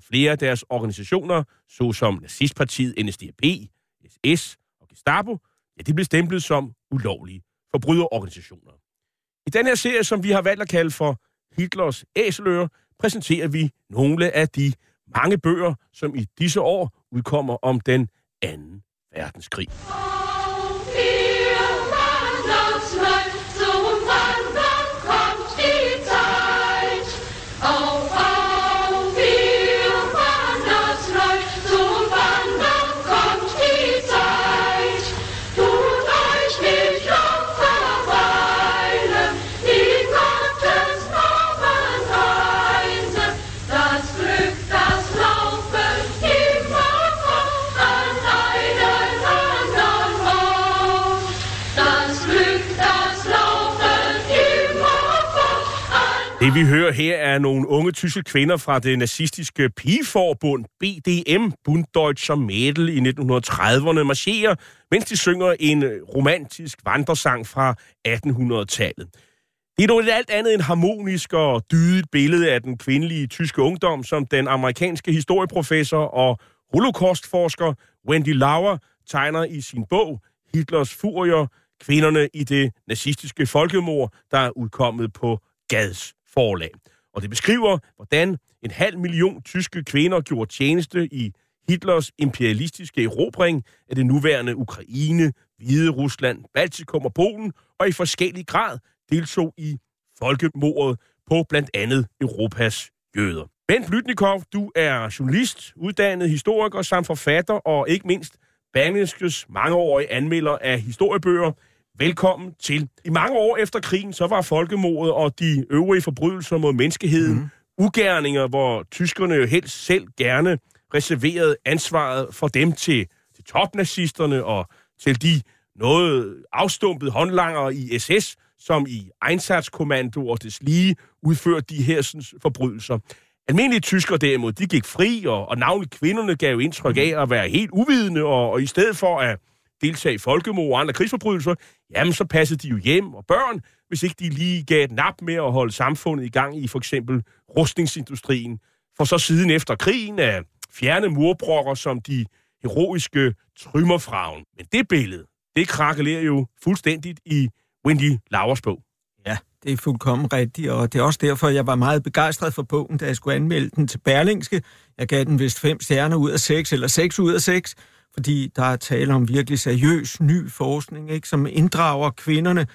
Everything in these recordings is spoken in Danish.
og flere af deres organisationer, såsom nazistpartiet NSDAP, SS og Gestapo, ja, de blev stemplet som ulovlige forbryderorganisationer. I den her serie, som vi har valgt at kalde for Hitlers Æseløer, præsenterer vi nogle af de mange bøger, som i disse år udkommer om den anden verdenskrig. Det vi hører her er nogle unge tyske kvinder fra det nazistiske pigeforbund BDM, Bund Deutscher Mädel, i 1930'erne marcherer, mens de synger en øh, romantisk vandresang fra 1800-tallet. Det er dog et alt andet end harmonisk og dydigt billede af den kvindelige tyske ungdom, som den amerikanske historieprofessor og holocaustforsker Wendy Lauer tegner i sin bog Hitlers Furier, kvinderne i det nazistiske folkemord, der er udkommet på Gads forlag. Og det beskriver, hvordan en halv million tyske kvinder gjorde tjeneste i Hitlers imperialistiske erobring af det nuværende Ukraine, Hvide Rusland, Baltikum og Polen, og i forskellig grad deltog i folkemordet på blandt andet Europas jøder. Bent Lytnikov, du er journalist, uddannet historiker samt forfatter og ikke mindst Berlingskes mangeårige anmelder af historiebøger. Velkommen til. I mange år efter krigen, så var folkemordet og de øvrige forbrydelser mod menneskeheden mm. ugerninger, hvor tyskerne jo helst selv gerne reserverede ansvaret for dem til, til topnazisterne og til de noget afstumpede håndlanger i SS, som i Einsatzkommando og deslige udførte de her sådan, forbrydelser. Almindelige tyskere derimod, de gik fri, og, og navnlig kvinderne gav indtryk af at være helt uvidende, og, og i stedet for at deltage i folkemord og andre krigsforbrydelser, jamen så passede de jo hjem og børn, hvis ikke de lige gav et nap med at holde samfundet i gang i for eksempel rustningsindustrien. For så siden efter krigen at fjerne murbrokker som de heroiske trymmerfragen. Men det billede, det krakelerer jo fuldstændigt i Wendy Lauers bog. Ja, det er fuldkommen rigtigt, og det er også derfor, jeg var meget begejstret for bogen, da jeg skulle anmelde den til Berlingske. Jeg gav den vist fem stjerner ud af seks, eller seks ud af seks, fordi der er tale om virkelig seriøs ny forskning, ikke, som inddrager kvinderne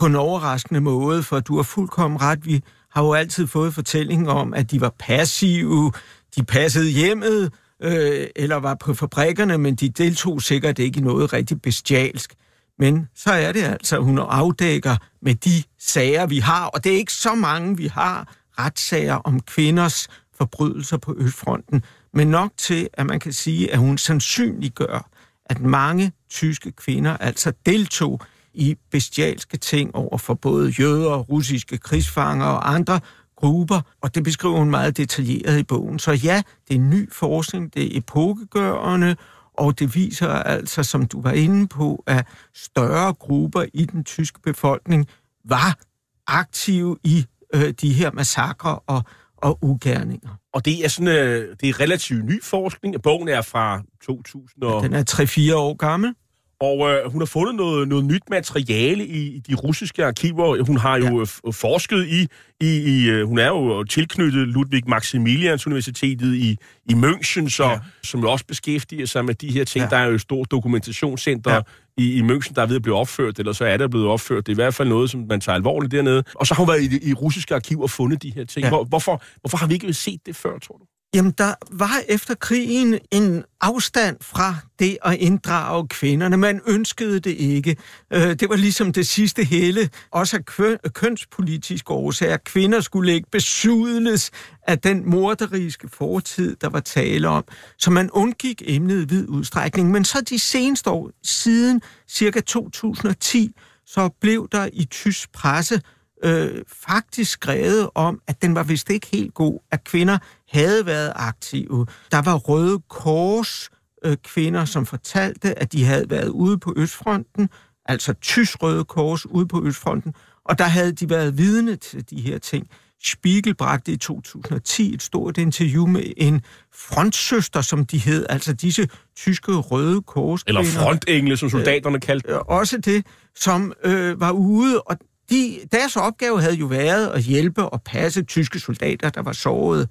på en overraskende måde, for du har fuldkommen ret. Vi har jo altid fået fortællingen om, at de var passive, de passede hjemmet, øh, eller var på fabrikkerne, men de deltog sikkert ikke i noget rigtig bestialsk. Men så er det altså, hun afdækker med de sager, vi har, og det er ikke så mange, vi har, retssager om kvinders forbrydelser på Østfronten, men nok til, at man kan sige, at hun sandsynliggør, at mange tyske kvinder altså deltog i bestialske ting over for både jøder, russiske krigsfanger og andre grupper, og det beskriver hun meget detaljeret i bogen. Så ja, det er ny forskning, det er epokegørende, og det viser altså, som du var inde på, at større grupper i den tyske befolkning var aktive i øh, de her massakre og, og ugerninger. Og det er sådan, øh, det er relativt ny forskning. Bogen er fra 2000 og... Ja, den er 3-4 år gammel. Og øh, hun har fundet noget, noget nyt materiale i, i de russiske arkiver. Hun har jo ja. forsket i, i, i øh, hun er jo tilknyttet Ludwig Maximilians Universitetet i, i München, så, ja. som jo også beskæftiger sig med de her ting. Ja. Der er jo et stort dokumentationscenter ja. I, i München, der er ved at blive opført, eller så er der blevet opført. Det er i hvert fald noget, som man tager alvorligt dernede. Og så har hun været i, i russiske arkiver og fundet de her ting. Ja. Hvor, hvorfor, hvorfor har vi ikke set det før, tror du? Jamen, der var efter krigen en afstand fra det at inddrage kvinderne. Man ønskede det ikke. Øh, det var ligesom det sidste hele, også af kønspolitiske årsager. Kvinder skulle ikke besudles af den morderiske fortid, der var tale om. Så man undgik emnet i vid udstrækning. Men så de seneste år, siden cirka 2010, så blev der i tysk presse øh, faktisk skrevet om, at den var vist ikke helt god, at kvinder havde været aktive. Der var Røde Kors øh, kvinder, som fortalte, at de havde været ude på Østfronten, altså tysk Røde Kors ude på Østfronten, og der havde de været vidne til de her ting. Spiegel bragte i 2010 et stort interview med en frontsøster, som de hed, altså disse tyske røde kors. Eller frontengle, som soldaterne kaldte. Øh, også det, som øh, var ude, og de, deres opgave havde jo været at hjælpe og passe tyske soldater, der var såret.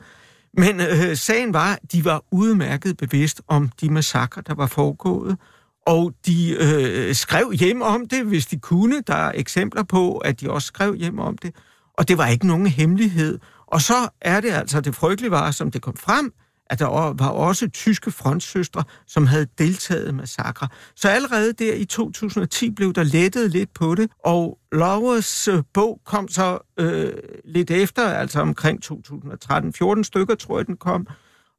Men øh, sagen var, at de var udmærket bevidst om de massakre, der var foregået, og de øh, skrev hjem om det, hvis de kunne. Der er eksempler på, at de også skrev hjem om det, og det var ikke nogen hemmelighed. Og så er det altså det frygtelige var, som det kom frem, at der var også tyske frontsøstre, som havde deltaget i massakre. Så allerede der i 2010 blev der lettet lidt på det, og Laures øh, bog kom så øh, lidt efter, altså omkring 2013. 14 stykker, tror jeg, den kom.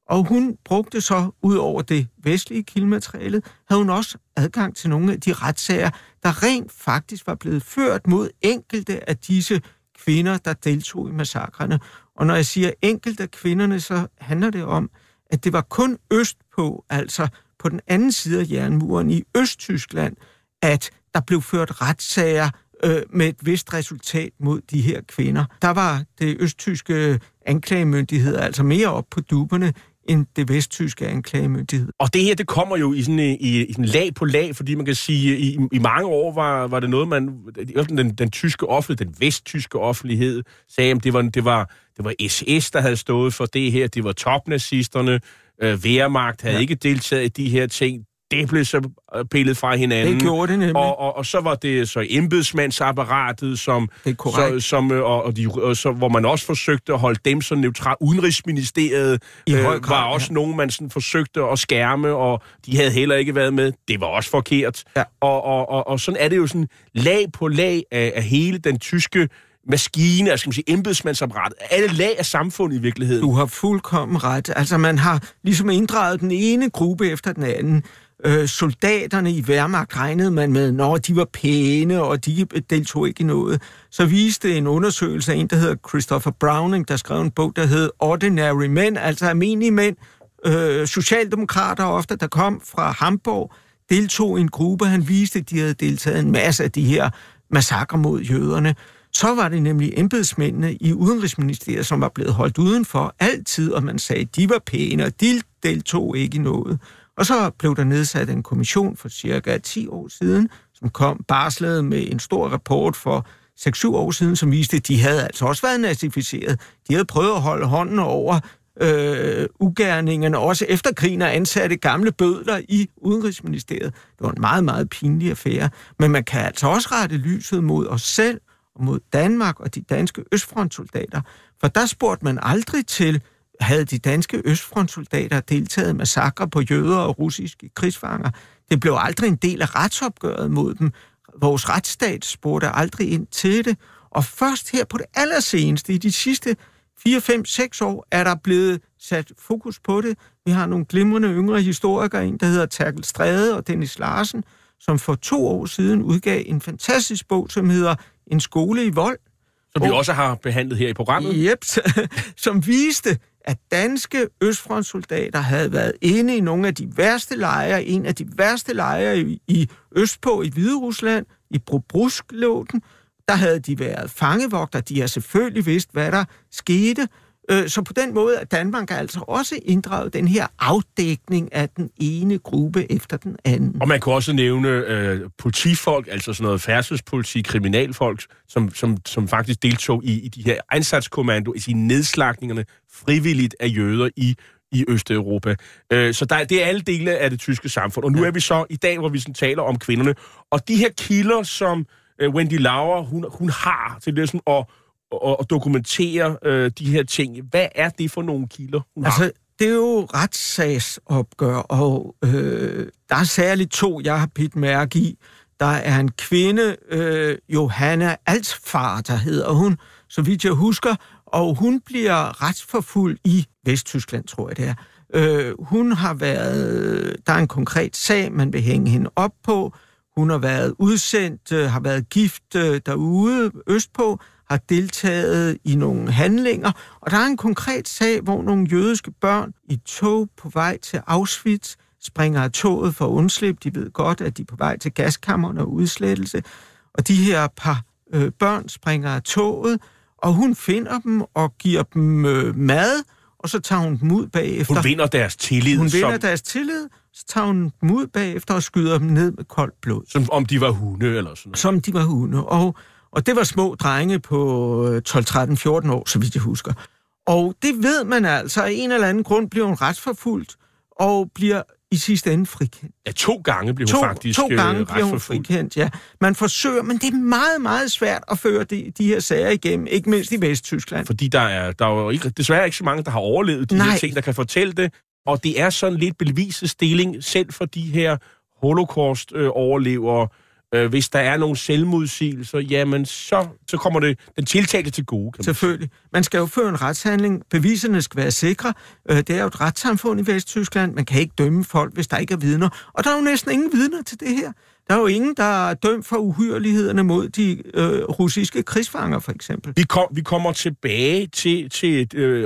Og hun brugte så, ud over det vestlige kildemateriale, havde hun også adgang til nogle af de retssager, der rent faktisk var blevet ført mod enkelte af disse kvinder, der deltog i massakrene. Og når jeg siger enkelte af kvinderne, så handler det om, at det var kun østpå, altså på den anden side af jernmuren i Østtyskland, at der blev ført retssager øh, med et vist resultat mod de her kvinder. Der var det østtyske anklagemyndighed altså mere op på duberne end det vesttyske anklagemyndighed. Og det her, det kommer jo i sådan, i, i sådan lag på lag, fordi man kan sige, i, i mange år var, var det noget, man, den, den tyske offentlighed, den vesttyske offentlighed, sagde, at det var, det var, det var SS, der havde stået for det her, det var topnazisterne, øh, Wehrmacht havde ja. ikke deltaget i de her ting, det blev så øh, pillet fra hinanden. Det gjorde det nemlig. Og, og, og så var det så embedsmandsapparatet, som, det så, som, øh, og, og de, og så, hvor man også forsøgte at holde dem så neutralt. Udenrigsministeriet I øh, grad, var også ja. nogen, man sådan forsøgte at skærme, og de havde heller ikke været med. Det var også forkert. Ja. Og, og, og, og sådan er det jo sådan lag på lag af, af hele den tyske maskine, altså skal man sige, embedsmandsapparatet, alle lag af samfundet i virkeligheden. Du har fuldkommen ret. Altså, man har ligesom inddraget den ene gruppe efter den anden. Øh, soldaterne i Wehrmacht regnede man med, når de var pæne, og de øh, deltog ikke i noget. Så viste en undersøgelse af en, der hedder Christopher Browning, der skrev en bog, der hed Ordinary Men, altså almindelige mænd, øh, socialdemokrater ofte, der kom fra Hamburg, deltog i en gruppe. Han viste, at de havde deltaget en masse af de her massakre mod jøderne. Så var det nemlig embedsmændene i Udenrigsministeriet, som var blevet holdt udenfor altid, og man sagde, at de var pæne, og de deltog ikke i noget. Og så blev der nedsat en kommission for cirka 10 år siden, som kom barslede med en stor rapport for 6-7 år siden, som viste, at de havde altså også været nazificeret. De havde prøvet at holde hånden over øh, ugerningerne, også efter krigen, og ansatte gamle bødler i Udenrigsministeriet. Det var en meget, meget pinlig affære. Men man kan altså også rette lyset mod os selv, og mod Danmark og de danske østfrontsoldater, for der spurgte man aldrig til, havde de danske østfrontsoldater deltaget massakre på jøder og russiske krigsfanger. Det blev aldrig en del af retsopgøret mod dem. Vores retsstat spurgte aldrig ind til det. Og først her på det allerseneste, i de sidste 4, 5, 6 år, er der blevet sat fokus på det. Vi har nogle glimrende yngre historikere, en der hedder Terkel Stræde og Dennis Larsen, som for to år siden udgav en fantastisk bog, som hedder En skole i vold. Som vi også har behandlet her i programmet. Yep, som viste, at danske østfrontsoldater havde været inde i nogle af de værste lejre, en af de værste lejre i, i Østpå i Hvide Rusland, i Brobruskloten, Der havde de været fangevogter, de har selvfølgelig vidst, hvad der skete. Øh, så på den måde er Danmark altså også inddraget den her afdækning af den ene gruppe efter den anden. Og man kan også nævne øh, politifolk, altså sådan noget færdselspoliti, kriminalfolk, som, som, som faktisk deltog i, i de her indsatskommando, i sine nedslagningerne frivilligt af jøder i i Østeuropa. Øh, så der, det er alle dele af det tyske samfund. Og nu ja. er vi så i dag, hvor vi sådan taler om kvinderne. Og de her kilder, som øh, Wendy Lauer, hun, hun har til det sådan at, at, at dokumentere øh, de her ting. Hvad er det for nogle kilder, hun altså, har? det er jo retssagsopgør, og øh, der er særligt to, jeg har pidt mærke i. Der er en kvinde, øh, Johanna Altfar, der hedder hun, så vidt jeg husker, og hun bliver retsforfulgt i Vesttyskland, tror jeg det er. Øh, hun har været, der er en konkret sag, man vil hænge hende op på. Hun har været udsendt, øh, har været gift øh, derude østpå, har deltaget i nogle handlinger, og der er en konkret sag, hvor nogle jødiske børn i tog på vej til Auschwitz springer af toget for at undslippe. De ved godt, at de er på vej til gaskammerne og udslettelse. Og de her par øh, børn springer af toget, og hun finder dem og giver dem øh, mad, og så tager hun dem ud bagefter. Hun vinder deres tillid. Hun vinder som, deres tillid, så tager hun dem ud bagefter og skyder dem ned med koldt blod. Som om de var hunde eller sådan noget. Som de var hunde. Og, og det var små drenge på 12, 13, 14 år, så vidt jeg husker. Og det ved man altså. Af en eller anden grund bliver hun retsforfulgt og bliver i sidste ende frikendt. Ja, to gange blev hun To, faktisk to gange øh, bliver hun frikendt, ja. Man forsøger, men det er meget, meget svært at føre de, de her sager igennem, ikke mindst i Vesttyskland. Fordi der er, der er jo ikke, desværre ikke så mange, der har overlevet de Nej. her ting, der kan fortælle det. Og det er sådan lidt bevisestilling selv for de her holocaust-overlevere. Øh, hvis der er nogle selvmodsigelser, jamen så, så kommer det den tiltalte til gode. Kan. Selvfølgelig. Man skal jo føre en retshandling. Beviserne skal være sikre. Øh, Det er jo et retssamfund i Vesttyskland. Man kan ikke dømme folk, hvis der ikke er vidner. Og der er jo næsten ingen vidner til det her. Der er jo ingen, der er dømt for uhyrlighederne mod de øh, russiske krigsfanger, for eksempel. Vi, kom, vi kommer tilbage til, til øh,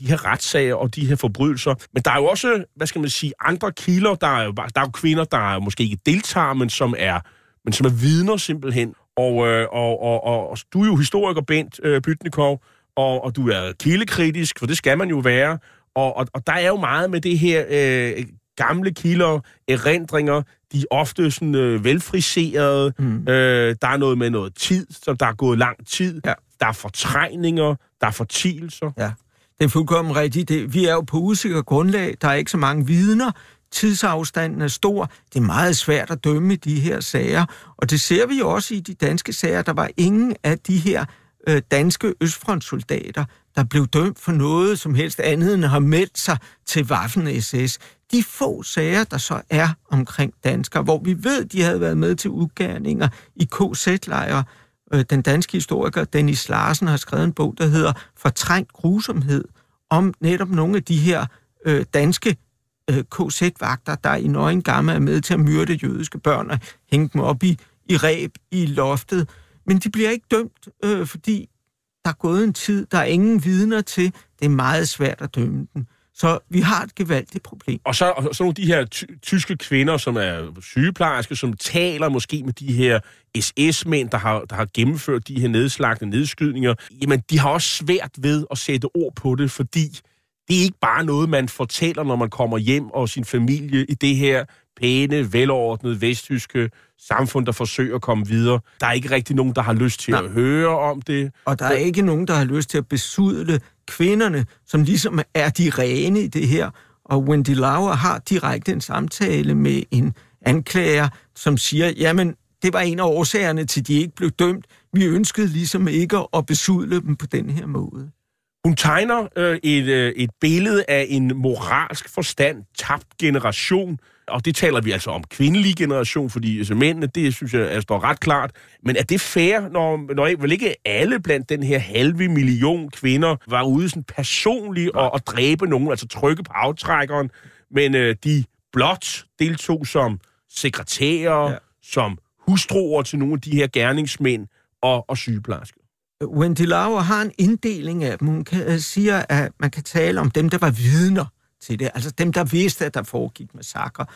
de her retssager og de her forbrydelser. Men der er jo også, hvad skal man sige, andre kilder. Der er jo, der er jo kvinder, der måske ikke deltager, men som er, men som er vidner simpelthen. Og, øh, og, og, og, og du er jo historiker, Bent øh, Bytnikov, og, og du er kildekritisk, for det skal man jo være. Og, og, og der er jo meget med det her øh, gamle kilder, erindringer, de er ofte sådan øh, velfriserede. Mm. Øh, der er noget med noget tid, så der er gået lang tid. Ja. Der er fortrængninger, der er fortielser. Ja, det er fuldkommen rigtigt. Det, vi er jo på usikker grundlag. Der er ikke så mange vidner. Tidsafstanden er stor. Det er meget svært at dømme i de her sager. Og det ser vi også i de danske sager. Der var ingen af de her øh, danske østfrontsoldater, der blev dømt for noget som helst andet end at have meldt sig til Waffen-SS. De få sager, der så er omkring danskere, hvor vi ved, de havde været med til udgærninger i KZ-lejre, Øh, den danske historiker Dennis Larsen har skrevet en bog, der hedder Fortrængt grusomhed, om netop nogle af de her øh, danske øh, KZ-vagter, der i nøgen gamme er med til at myrde jødiske børn og hænge dem op i, i ræb i loftet. Men de bliver ikke dømt, øh, fordi der er gået en tid, der er ingen vidner til. Det er meget svært at dømme dem. Så vi har et gevaldigt problem. Og så, og så nogle af de her ty- tyske kvinder, som er sygeplejersker, som taler måske med de her SS-mænd, der har, der har gennemført de her nedslagte nedskydninger. Jamen, de har også svært ved at sætte ord på det, fordi det er ikke bare noget, man fortæller, når man kommer hjem og sin familie i det her pæne, velordnede vesttyske samfund, der forsøger at komme videre. Der er ikke rigtig nogen, der har lyst til Nej. at høre om det. Og der er ikke nogen, der har lyst til at besudle kvinderne, som ligesom er de rene i det her. Og Wendy Lauer har direkte en samtale med en anklager, som siger, jamen, det var en af årsagerne til, at de ikke blev dømt. Vi ønskede ligesom ikke at besudle dem på den her måde. Hun tegner øh, et, øh, et billede af en moralsk forstand tabt generation, og det taler vi altså om kvindelig generation, fordi altså, mændene, det synes jeg er, står ret klart. Men er det fair, når, når vel ikke alle blandt den her halve million kvinder var ude sådan personligt og, og dræbe nogen, altså trykke på aftrækkeren, men øh, de blot deltog som sekretærer, ja. Ja. som hustruer til nogle af de her gerningsmænd og, og sygeplejersker. Wendy Lauer har en inddeling af dem. Hun kan, øh, siger, at man kan tale om dem, der var vidner til det. Altså dem, der vidste, at der foregik massakre.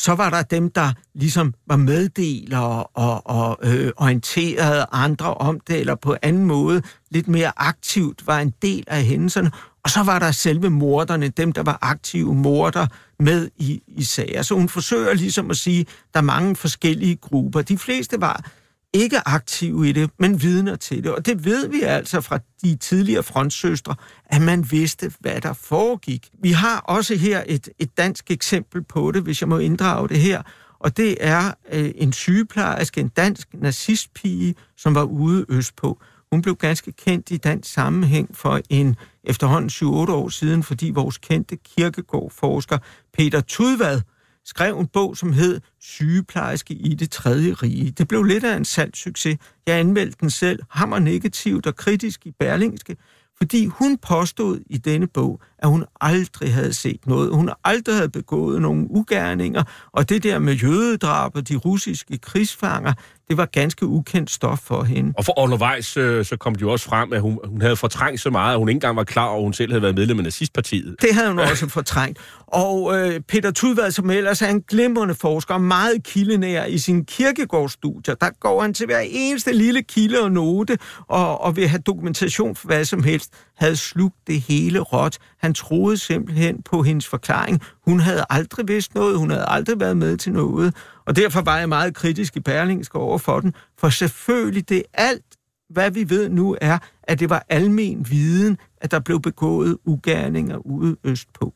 Så var der dem, der ligesom var meddelere og, og øh, orienterede andre om det, eller på anden måde lidt mere aktivt var en del af hændelserne. Og så var der selve morderne, dem der var aktive morder med i, i sager. Så hun forsøger ligesom at sige, der er mange forskellige grupper. De fleste var ikke aktive i det, men vidner til det. Og det ved vi altså fra de tidligere frontsøstre, at man vidste, hvad der foregik. Vi har også her et, et dansk eksempel på det, hvis jeg må inddrage det her. Og det er øh, en sygeplejerske, en dansk nazistpige, som var ude østpå. Hun blev ganske kendt i dansk sammenhæng for en efterhånden 7-8 år siden, fordi vores kendte kirkegårdforsker Peter Tudvad skrev en bog, som hed Sygeplejerske i det tredje rige. Det blev lidt af en salgssucces. Jeg anmeldte den selv, hammer negativt og kritisk i Berlingske, fordi hun påstod i denne bog, at hun aldrig havde set noget. Hun aldrig havde begået nogen ugerninger, og det der med jødedrab og de russiske krigsfanger, det var ganske ukendt stof for hende. Og for undervejs øh, så kom det jo også frem, at hun, hun havde fortrængt så meget, at hun ikke engang var klar over, at hun selv havde været medlem af nazistpartiet. Det havde hun også fortrængt. Og øh, Peter Tudvad, som ellers er en glimrende forsker, meget kildenær i sin kirkegårdsstudier, der går han til hver eneste lille kilde og note, og, og vil have dokumentation for hvad som helst, havde slugt det hele råt. Han troede simpelthen på hendes forklaring. Hun havde aldrig vidst noget, hun havde aldrig været med til noget, og derfor var jeg meget kritisk i Berlingske over for den, for selvfølgelig det alt, hvad vi ved nu er, at det var almen viden, at der blev begået ugerninger ude østpå.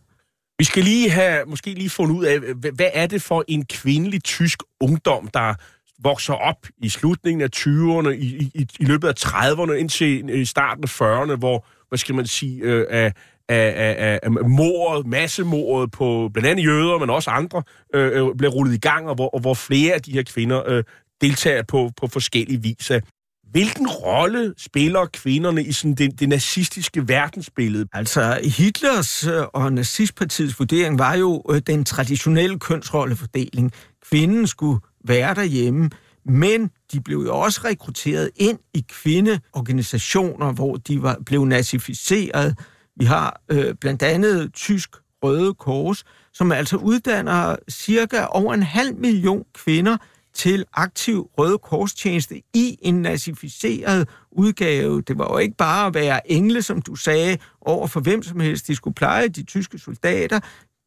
Vi skal lige have, måske lige fundet ud af, hvad er det for en kvindelig tysk ungdom, der vokser op i slutningen af 20'erne, i, i, i løbet af 30'erne, indtil øh, starten af 40'erne, hvor, hvad skal man sige, øh, af, af, af, af mordet, massemordet på blandt andet jøder, men også andre, øh, øh, bliver rullet i gang, og hvor, og hvor flere af de her kvinder øh, deltager på, på forskellige vis. Hvilken rolle spiller kvinderne i sådan det, det nazistiske verdensbillede? Altså, Hitlers øh, og nazistpartiets vurdering var jo øh, den traditionelle kønsrollefordeling. Kvinden skulle være derhjemme, men de blev jo også rekrutteret ind i kvindeorganisationer, hvor de var, blev nazificeret. Vi har øh, blandt andet tysk Røde Kors, som altså uddanner cirka over en halv million kvinder til aktiv Røde Korstjeneste i en nazificeret udgave. Det var jo ikke bare at være engle, som du sagde, over for hvem som helst. De skulle pleje de tyske soldater.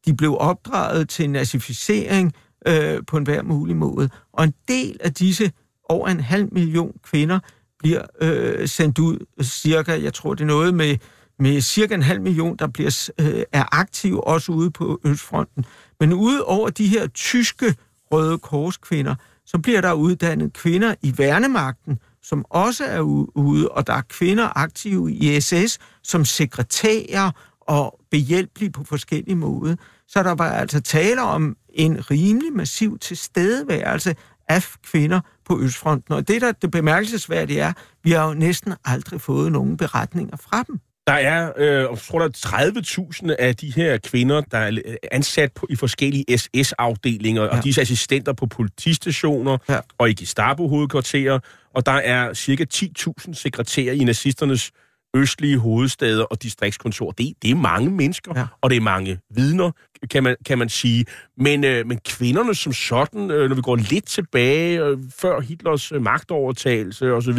De blev opdraget til nazificering øh, på en hver mulig måde. Og en del af disse over en halv million kvinder bliver øh, sendt ud cirka, jeg tror det er noget med, med cirka en halv million, der bliver, øh, er aktive også ude på Østfronten. Men ude over de her tyske Røde Korskvinder, så bliver der uddannet kvinder i værnemagten, som også er ude, og der er kvinder aktive i SS som sekretærer og behjælpelige på forskellige måder. Så der var altså tale om en rimelig massiv tilstedeværelse af kvinder på Østfronten. Og det, der det bemærkelsesværdige er, vi har jo næsten aldrig fået nogen beretninger fra dem. Der er, øh, jeg tror, der er 30.000 af de her kvinder, der er ansat på, i forskellige SS-afdelinger, ja. og de er assistenter på politistationer ja. og i Gestapo-hovedkvarterer, og der er cirka 10.000 sekretærer i nazisternes østlige hovedsteder og distriktskontor. Det, det er mange mennesker, ja. og det er mange vidner, kan man, kan man sige. Men, øh, men kvinderne som sådan, øh, når vi går lidt tilbage, øh, før Hitlers øh, magtovertagelse osv.,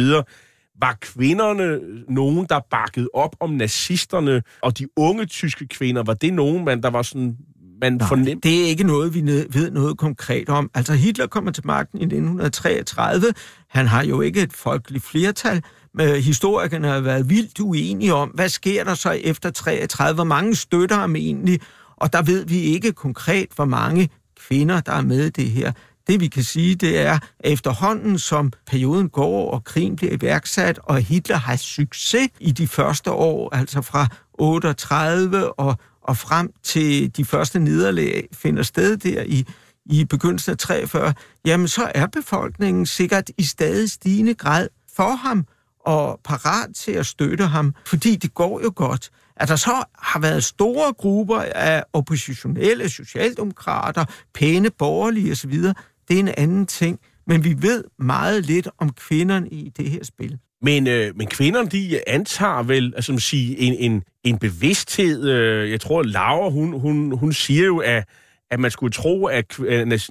var kvinderne nogen, der bakkede op om nazisterne, og de unge tyske kvinder, var det nogen, man, der var sådan man Nej, fornem... det er ikke noget, vi ved noget konkret om. Altså, Hitler kommer til magten i 1933. Han har jo ikke et folkeligt flertal. Men historikerne har været vildt uenige om, hvad sker der så efter 33? Hvor mange støtter ham egentlig? Og der ved vi ikke konkret, hvor mange kvinder, der er med i det her. Det vi kan sige, det er, at efterhånden som perioden går, og krigen bliver iværksat, og Hitler har succes i de første år, altså fra 38 og, og frem til de første nederlag finder sted der i, i begyndelsen af 43, jamen så er befolkningen sikkert i stadig stigende grad for ham og parat til at støtte ham, fordi det går jo godt. At der så har været store grupper af oppositionelle socialdemokrater, pæne borgerlige osv., det er en anden ting. Men vi ved meget lidt om kvinderne i det her spil. Men, øh, men kvinderne, de øh, antager vel altså, sige, en, en, en bevidsthed. Øh, jeg tror, Laura, hun, hun, hun siger jo, at, at man skulle tro, at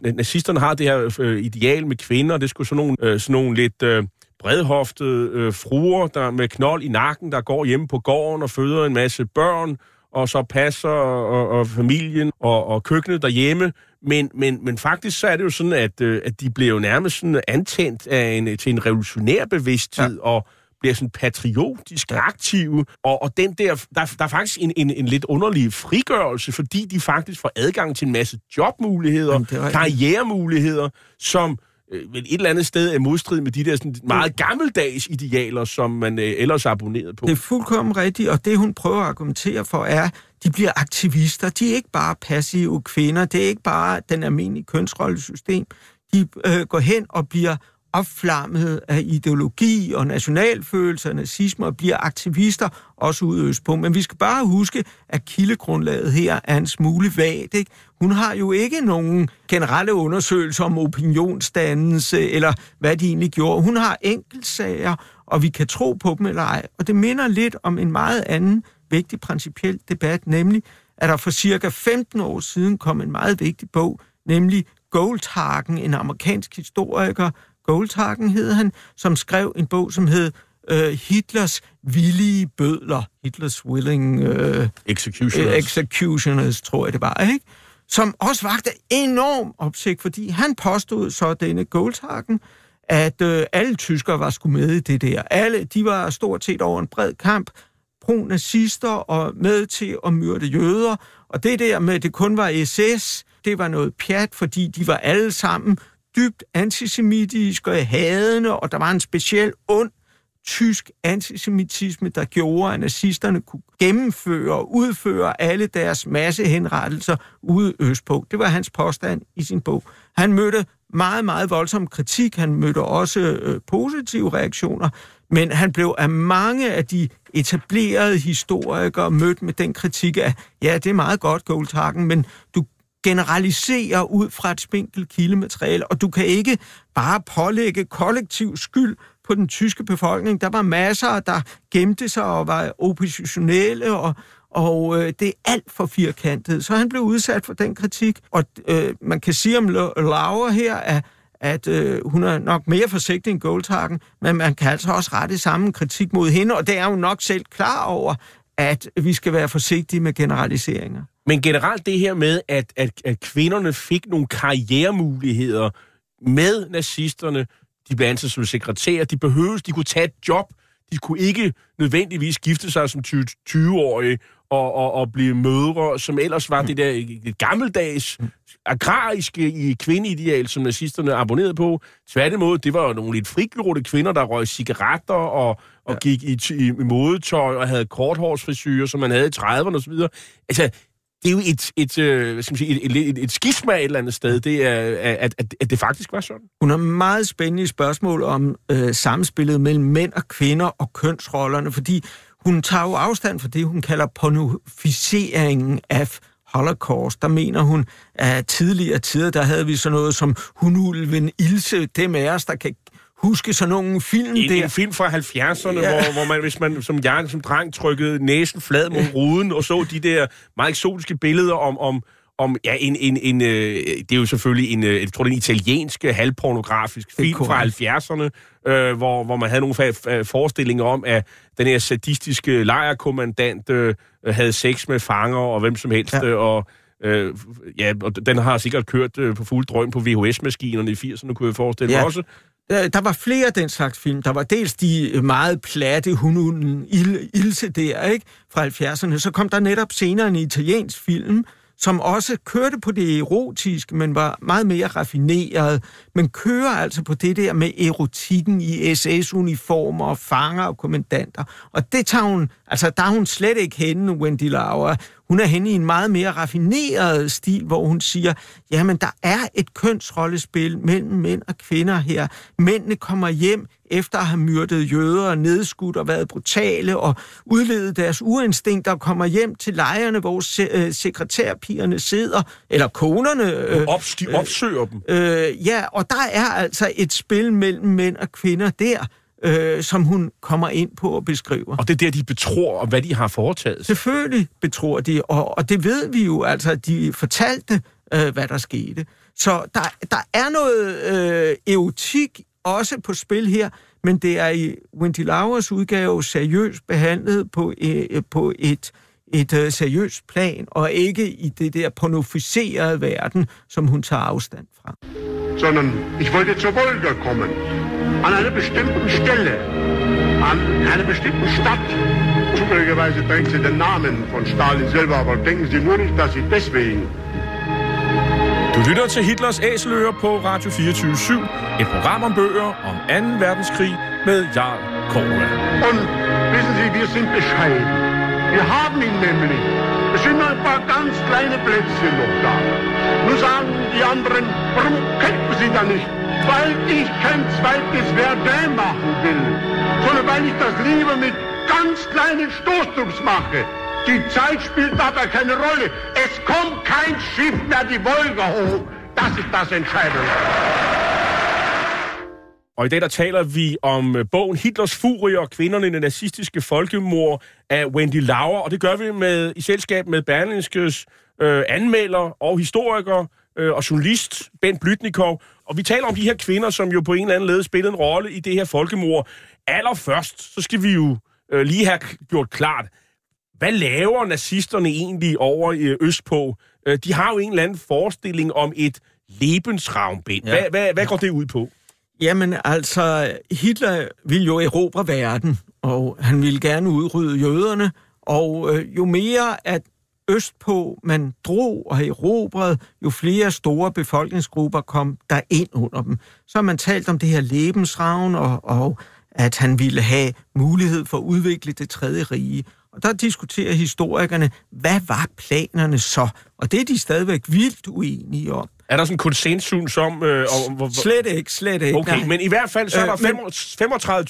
nazisterne har det her øh, ideal med kvinder. Det skulle sådan nogle, øh, sådan nogle lidt... Øh, bredhoftede øh, fruer der med knold i nakken, der går hjemme på gården og føder en masse børn, og så passer og, og familien og, og køkkenet derhjemme. Men, men, men faktisk så er det jo sådan, at, øh, at de bliver jo nærmest sådan antændt af en, til en revolutionær bevidsthed, ja. og bliver sådan patriotisk aktive, og, og den der, der, der er faktisk en, en, en lidt underlig frigørelse, fordi de faktisk får adgang til en masse jobmuligheder, Jamen, karrieremuligheder, som øh, et eller andet sted er modstrid med de der sådan, meget gammeldags idealer, som man øh, ellers er abonneret på. Det er fuldkommen rigtigt, og det hun prøver at argumentere for er, de bliver aktivister. De er ikke bare passive kvinder, det er ikke bare den almindelige kønsrollesystem. De øh, går hen og bliver opflammet af ideologi og nationalfølelse og nazisme og bliver aktivister også ude på. Men vi skal bare huske, at kildegrundlaget her er en smule vagt. Ikke? Hun har jo ikke nogen generelle undersøgelser om opinionsdannelse eller hvad de egentlig gjorde. Hun har enkeltsager, og vi kan tro på dem eller ej. Og det minder lidt om en meget anden vigtig principiel debat, nemlig at der for cirka 15 år siden kom en meget vigtig bog, nemlig Goldhagen, en amerikansk historiker, Goldhagen hed han, som skrev en bog, som hed uh, Hitlers villige bødler. Hitlers willing... Uh, executioners. executioners, tror jeg det var, ikke? Som også vagte enorm opsigt, fordi han påstod så, denne Goldhagen, at uh, alle tyskere var sgu med i det der. Alle, de var stort set over en bred kamp, pro-nazister og med til at myrde jøder. Og det der med, at det kun var SS, det var noget pjat, fordi de var alle sammen dybt antisemitiske og hadende, og der var en speciel ond tysk antisemitisme, der gjorde, at nazisterne kunne gennemføre og udføre alle deres massehenrettelser ude østpå. Det var hans påstand i sin bog. Han mødte meget, meget voldsom kritik. Han mødte også øh, positive reaktioner, men han blev af mange af de etablerede historikere mødt med den kritik af, ja, det er meget godt, Goldhagen, men du generalisere ud fra et spinkelt kildemateriale, og du kan ikke bare pålægge kollektiv skyld på den tyske befolkning. Der var masser, der gemte sig og var oppositionelle, og, og øh, det er alt for firkantet. Så han blev udsat for den kritik, og øh, man kan sige om Laura her, at at øh, hun er nok mere forsigtig end Goldhagen, men man kan altså også rette samme kritik mod hende, og det er hun nok selv klar over, at vi skal være forsigtige med generaliseringer. Men generelt det her med, at, at, at kvinderne fik nogle karrieremuligheder med nazisterne, de blev ansat som sekretærer, de behøves, de kunne tage et job, de kunne ikke nødvendigvis gifte sig som 20-årige og, og, og blive mødre, som ellers var det der gammeldags, agrariske kvindeideal, som nazisterne abonnerede på. Tværtimod, det var nogle lidt frigjorte kvinder, der røg cigaretter og, og ja. gik i, i, i modetøj og havde korthårsfrisyrer, som man havde i 30'erne osv. Altså, det er jo et, et, øh, hvad skal man sige, et, et, et skisma et eller andet sted, det er, at, at, at det faktisk var sådan. Hun har meget spændende spørgsmål om øh, samspillet mellem mænd og kvinder og kønsrollerne, fordi hun tager jo afstand fra det, hun kalder pornoficeringen af Holocaust. Der mener hun, at tidligere tider, der havde vi sådan noget som Hunulven Ilse, dem af os, der kan huske sådan nogle film en, der. En film fra 70'erne, ja. hvor, hvor man, hvis man som jeg som dreng trykkede næsen flad mod ruden og så de der meget eksotiske billeder om, om, om ja, en, en, en, øh, det er jo selvfølgelig en, øh, jeg tror, det er en italiensk halvpornografisk film fra 70'erne, øh, hvor, hvor man havde nogle fa- forestillinger om, at den her sadistiske lejrkommandant øh, havde sex med fanger og hvem som helst, ja. Øh, og Øh, ja, og den har sikkert kørt øh, på fuld drøm på VHS-maskinerne i 80'erne, kunne jeg forestille mig ja. også. Øh, der var flere af den slags film. Der var dels de meget platte hunden Ilse der, ikke? Fra 70'erne. Så kom der netop senere en italiensk film, som også kørte på det erotiske, men var meget mere raffineret, men kører altså på det der med erotikken i SS-uniformer og fanger og kommandanter. Og det tager hun, altså der er hun slet ikke henne, Wendy Lauer. Hun er henne i en meget mere raffineret stil, hvor hun siger, jamen der er et kønsrollespil mellem mænd og kvinder her. Mændene kommer hjem efter at have myrdet jøder og nedskudt og været brutale og udledet deres uinstinkter og kommer hjem til lejrene, hvor se- øh, sekretærpigerne sidder, eller konerne. Øh, Ops, de opsøger øh, dem. Øh, ja, og der er altså et spil mellem mænd og kvinder der øh, som hun kommer ind på og beskriver. Og det er der, de betror, og hvad de har foretaget. Selvfølgelig betror de, og, og det ved vi jo, altså, de fortalte, øh, hvad der skete. Så der, der er noget øh, erotik også på spil her, men det er i Wendy Lauers udgave seriøst behandlet på, øh, på et, et øh, seriøst plan, og ikke i det der pornoficerede verden, som hun tager afstand fra. Sondern ich wollte zur Wolga kommen, an einer bestimmten Stelle, an einer bestimmten Stadt. Zufälligerweise trägt sie den Namen von Stalin selber, aber denken Sie nur nicht, dass sie deswegen Du lytter til Hitlers Æseløer på Radio 24 Et program om bøger om 2. verdenskrig med Jarl Korva. Und wissen Sie, wir sind bescheiden. Wir haben ihn nämlich. Es sind nur ein paar ganz kleine Plätzchen noch da. Nur sagen die anderen, warum kämpfen Sie da nicht? Weil ich kein zweites Verdun machen will, sondern weil ich das lieber mit ganz kleinen Stoßtrupps mache. Die Zeit spielt dabei keine Rolle. Es kommt kein Schiff mehr die Wolga hoch. Das ist das Entscheidende. Og i dag der taler vi om øh, bogen Hitlers Furie og kvinderne i det nazistiske folkemord af Wendy Lauer. Og det gør vi med i selskab med Berlingskes øh, anmelder og historiker øh, og journalist Ben Blytnikov. Og vi taler om de her kvinder, som jo på en eller anden led spillede en rolle i det her folkemord. Allerførst, så skal vi jo øh, lige have gjort klart, hvad laver nazisterne egentlig over i Østpå? Øh, de har jo en eller anden forestilling om et Lebensraumbind. Ja. Hvad, hvad, hvad går det ud på? Jamen altså, Hitler ville jo erobre verden, og han ville gerne udrydde jøderne, og øh, jo mere at østpå man drog og erobrede, jo flere store befolkningsgrupper kom der ind under dem. Så har man talt om det her lebensravn, og, og at han ville have mulighed for at udvikle det tredje rige. Og der diskuterer historikerne, hvad var planerne så? Og det er de stadigvæk vildt uenige om. Er der sådan en konsensus om... Øh, om hvor, slet ikke, slet ikke. Okay, nej. men i hvert fald så er der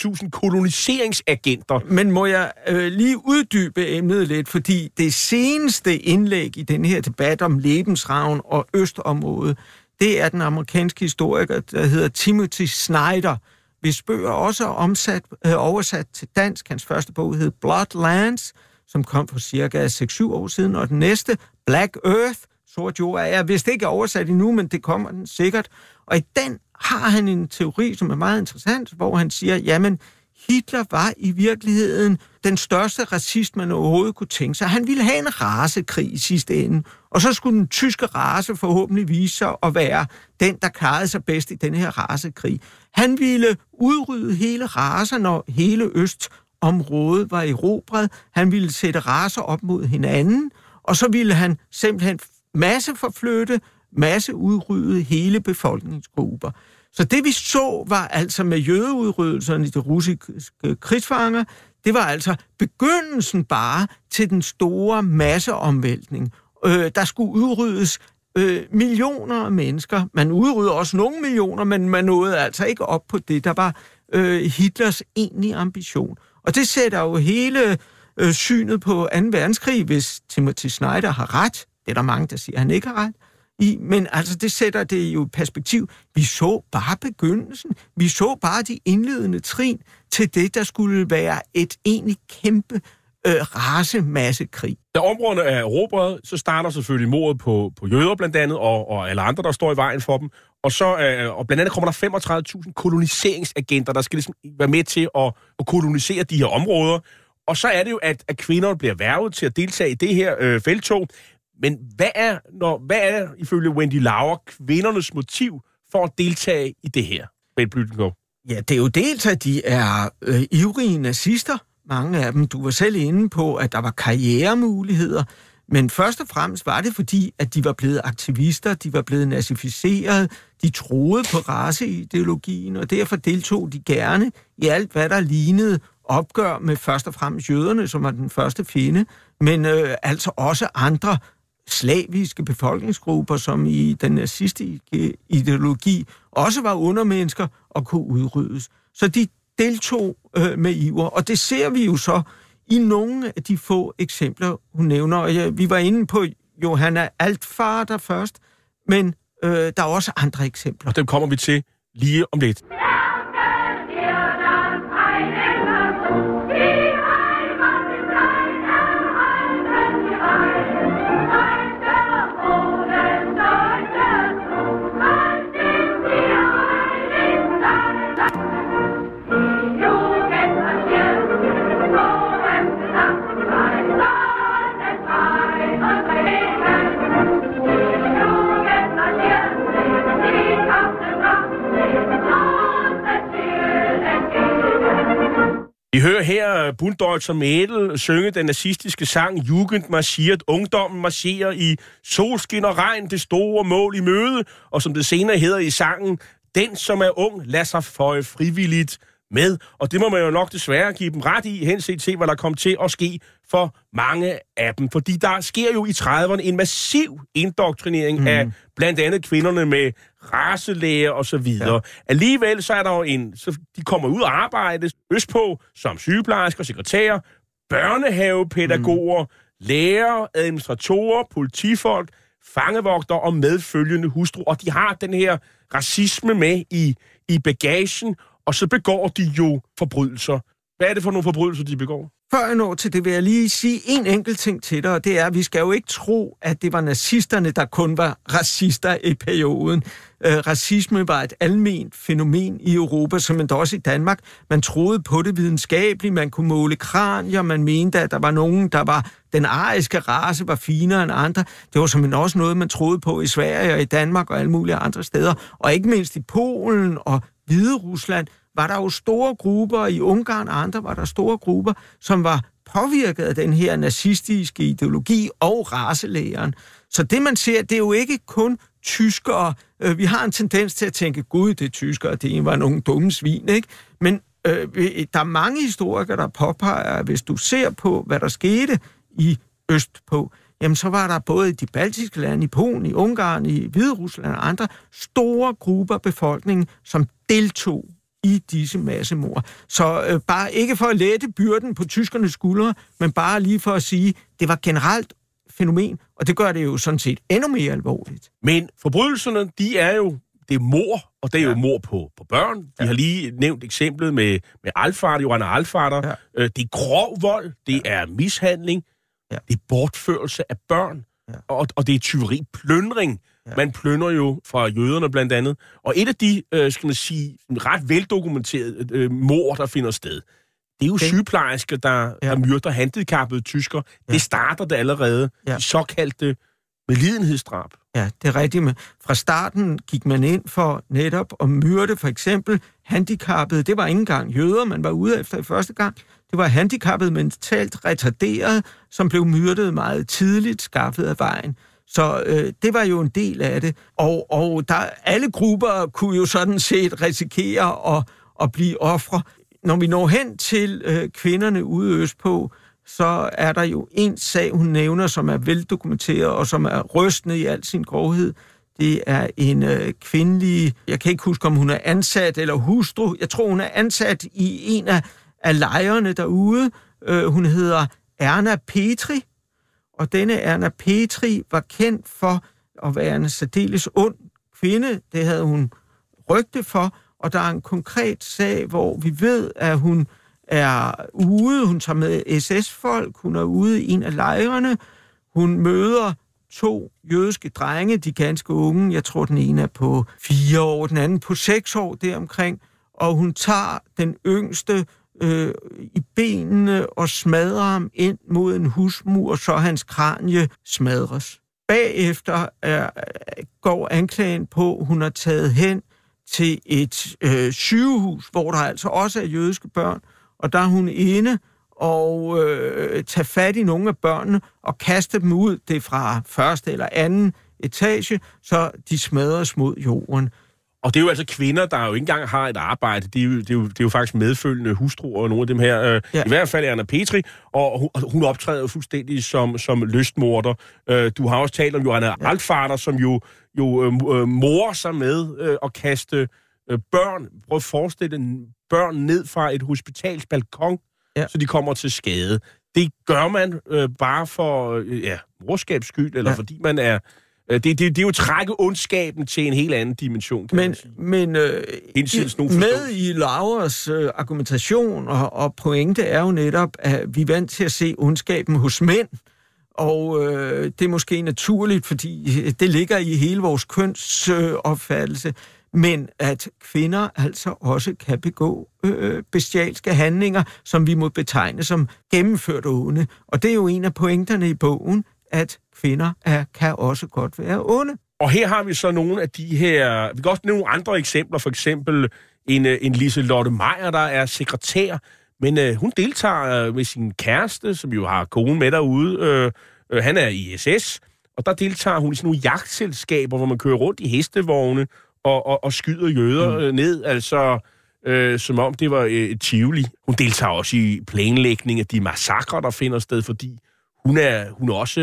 øh, 35.000 koloniseringsagenter. Men må jeg øh, lige uddybe emnet lidt, fordi det seneste indlæg i den her debat om Lebensraven og Østområdet, det er den amerikanske historiker, der hedder Timothy Snyder, hvis bøger også er omsat, øh, oversat til dansk. Hans første bog hed Bloodlands, som kom for cirka 6-7 år siden, og den næste, Black Earth, sort jord, er jeg vist ikke oversat endnu, men det kommer den sikkert. Og i den har han en teori, som er meget interessant, hvor han siger, jamen, Hitler var i virkeligheden den største racist, man overhovedet kunne tænke sig. Han ville have en rasekrig i sidste ende, og så skulle den tyske race forhåbentlig vise sig at være den, der klarede sig bedst i den her rasekrig. Han ville udrydde hele racer, når hele østområdet var erobret. Han ville sætte raser op mod hinanden, og så ville han simpelthen masse forflytte, masse udrydde hele befolkningsgrupper. Så det vi så var altså med jødeudryddelserne i de russiske krigsfanger, det var altså begyndelsen bare til den store masseomvæltning. Øh, der skulle udryddes øh, millioner af mennesker. Man udrydde også nogle millioner, men man nåede altså ikke op på det, der var øh, Hitlers egentlige ambition. Og det sætter jo hele øh, synet på 2. verdenskrig, hvis Timothy Snyder har ret. Det er der mange, der siger, at han ikke har ret i, men altså det sætter det jo i perspektiv. Vi så bare begyndelsen. Vi så bare de indledende trin til det, der skulle være et egentlig kæmpe øh, racemassekrig. Da områderne er erobret, så starter selvfølgelig mordet på, på jøder blandt andet, og, og alle andre, der står i vejen for dem. Og, så, øh, og blandt andet kommer der 35.000 koloniseringsagenter, der skal ligesom være med til at, at kolonisere de her områder. Og så er det jo, at, at kvinderne bliver værvet til at deltage i det her øh, feltog. Men hvad er, når, hvad er ifølge Wendy Lauer kvindernes motiv for at deltage i det her, Ben Ja, det er jo dels, at de er øh, ivrige nazister, mange af dem. Du var selv inde på, at der var karrieremuligheder, men først og fremmest var det fordi, at de var blevet aktivister, de var blevet nazificeret, de troede på raceideologien, og derfor deltog de gerne i alt, hvad der lignede opgør med først og fremmest jøderne, som var den første fjende, men øh, altså også andre slaviske befolkningsgrupper, som i den nazistiske ideologi også var undermennesker og kunne udryddes. Så de deltog øh, med iver, og det ser vi jo så i nogle af de få eksempler, hun nævner. Og ja, vi var inde på Johanna Altfader først, men øh, der er også andre eksempler. Og dem kommer vi til lige om lidt. Vi hører her øh, Bunddeutscher Mädel synge den nazistiske sang Jugend marschiert. Ungdommen marcherer i solskin og regn, det store mål i møde. Og som det senere hedder i sangen, den som er ung, lader sig føje frivilligt med. Og det må man jo nok desværre give dem ret i, henset til, hvad der kom til at ske for mange af dem. Fordi der sker jo i 30'erne en massiv indoktrinering mm. af blandt andet kvinderne med racelæger og så videre. Ja. Alligevel så er der jo en, så de kommer ud og arbejde østpå som sygeplejersker, sekretærer, børnehavepædagoger, mm. læger, administratorer, politifolk, fangevogter og medfølgende hustru, og de har den her racisme med i, i bagagen, og så begår de jo forbrydelser. Hvad er det for nogle forbrydelser, de begår? Før jeg når til det, vil jeg lige sige en enkelt ting til dig, og det er, at vi skal jo ikke tro, at det var nazisterne, der kun var racister i perioden. Øh, racisme var et alment fænomen i Europa, som endda også i Danmark. Man troede på det videnskabeligt, man kunne måle kranier, man mente, at der var nogen, der var den ariske race var finere end andre. Det var simpelthen også noget, man troede på i Sverige og i Danmark og alle mulige andre steder. Og ikke mindst i Polen og Hvide Rusland var der jo store grupper, i Ungarn og andre var der store grupper, som var påvirket af den her nazistiske ideologi og racelæren. Så det, man ser, det er jo ikke kun tyskere. Øh, vi har en tendens til at tænke, gud, det er tyskere, det var nogle dumme svin, ikke? Men øh, der er mange historikere, der påpeger, at hvis du ser på, hvad der skete i Østpå, jamen så var der både i de baltiske lande, i Polen, i Ungarn, i Hviderusland og andre store grupper af befolkningen, som deltog i disse massemord. Så øh, bare ikke for at lette byrden på tyskernes skuldre, men bare lige for at sige, det var generelt fænomen, og det gør det jo sådan set endnu mere alvorligt. Men forbrydelserne, de er jo det er mor, og det er ja. jo mor på, på børn. Vi ja. har lige nævnt eksemplet med, med Alfarter, Johanna Alfarter. Ja. Øh, det er grov vold, det ja. er mishandling, ja. det er bortførelse af børn, ja. og, og det er tyveri, plyndring. Ja. Man plønder jo fra jøderne blandt andet. Og et af de, øh, skal man sige, ret veldokumenterede øh, mor, der finder sted, det er jo okay. sygeplejersker, der, ja. der myrder handicappede tysker. Ja. Det starter det allerede. Ja. De såkaldte medlidenhedsdrab. Ja, det er rigtigt. Men fra starten gik man ind for netop at myrde for eksempel handicappede. Det var ikke engang jøder, man var ude efter i første gang. Det var handicappede, mentalt retarderet, som blev myrdet meget tidligt, skaffet af vejen. Så øh, det var jo en del af det. Og, og der, alle grupper kunne jo sådan set risikere at, at blive ofre. Når vi når hen til øh, kvinderne ude østpå, så er der jo en sag, hun nævner, som er veldokumenteret og som er rystende i al sin grovhed. Det er en øh, kvindelig, jeg kan ikke huske, om hun er ansat eller hustru. Jeg tror, hun er ansat i en af, af lejrene derude. Øh, hun hedder Erna Petri, og denne Erna Petri var kendt for at være en særdeles ond kvinde. Det havde hun rygte for, og der er en konkret sag, hvor vi ved, at hun er ude, hun tager med SS-folk, hun er ude i en af lejrene, hun møder to jødiske drenge, de ganske unge, jeg tror den ene er på fire år, den anden på seks år deromkring, og hun tager den yngste øh, i benene og smadrer ham ind mod en husmur, så hans kranje smadres. Bagefter er, går anklagen på, at hun har taget hen til et øh, sygehus, hvor der altså også er jødiske børn, og der er hun inde og øh, tager fat i nogle af børnene og kaster dem ud. Det er fra første eller anden etage, så de smadres mod jorden. Og det er jo altså kvinder, der jo ikke engang har et arbejde. Det er jo, det er jo, det er jo faktisk medfølgende hustruer og nogle af dem her. Øh, ja. I hvert fald Anna Petri, og hun, hun optræder jo fuldstændig som, som lystmorder. Øh, du har også talt om Johanna ja. Altfader, som jo, jo øh, øh morer sig med øh, at kaste øh, børn, prøv at forestille børn ned fra et hospitals balkon, ja. så de kommer til skade. Det gør man øh, bare for øh, ja, morskabs skyld, eller ja. fordi man er det, det, det er jo trække ondskaben til en helt anden dimension, kan men. Men øh, i, med i Lauras øh, argumentation og, og pointe er jo netop, at vi er vant til at se ondskaben hos mænd, og øh, det er måske naturligt, fordi det ligger i hele vores kønsopfattelse, øh, men at kvinder altså også kan begå øh, bestialske handlinger, som vi må betegne som gennemført onde. Og det er jo en af pointerne i bogen, at kvinder er, kan også godt være onde. Og her har vi så nogle af de her... Vi kan også nævne nogle andre eksempler. For eksempel en, øh, en Lise Lotte Meier, der er sekretær Men øh, hun deltager øh, med sin kæreste, som jo har kone med derude. Øh, øh, han er i SS, og der deltager hun i sådan nogle jagtselskaber, hvor man kører rundt i hestevogne og, og, og skyder jøder mm. øh, ned, altså øh, som om det var øh, tivoli. Hun deltager også i planlægning af de massakre, der finder sted, fordi hun er, hun er også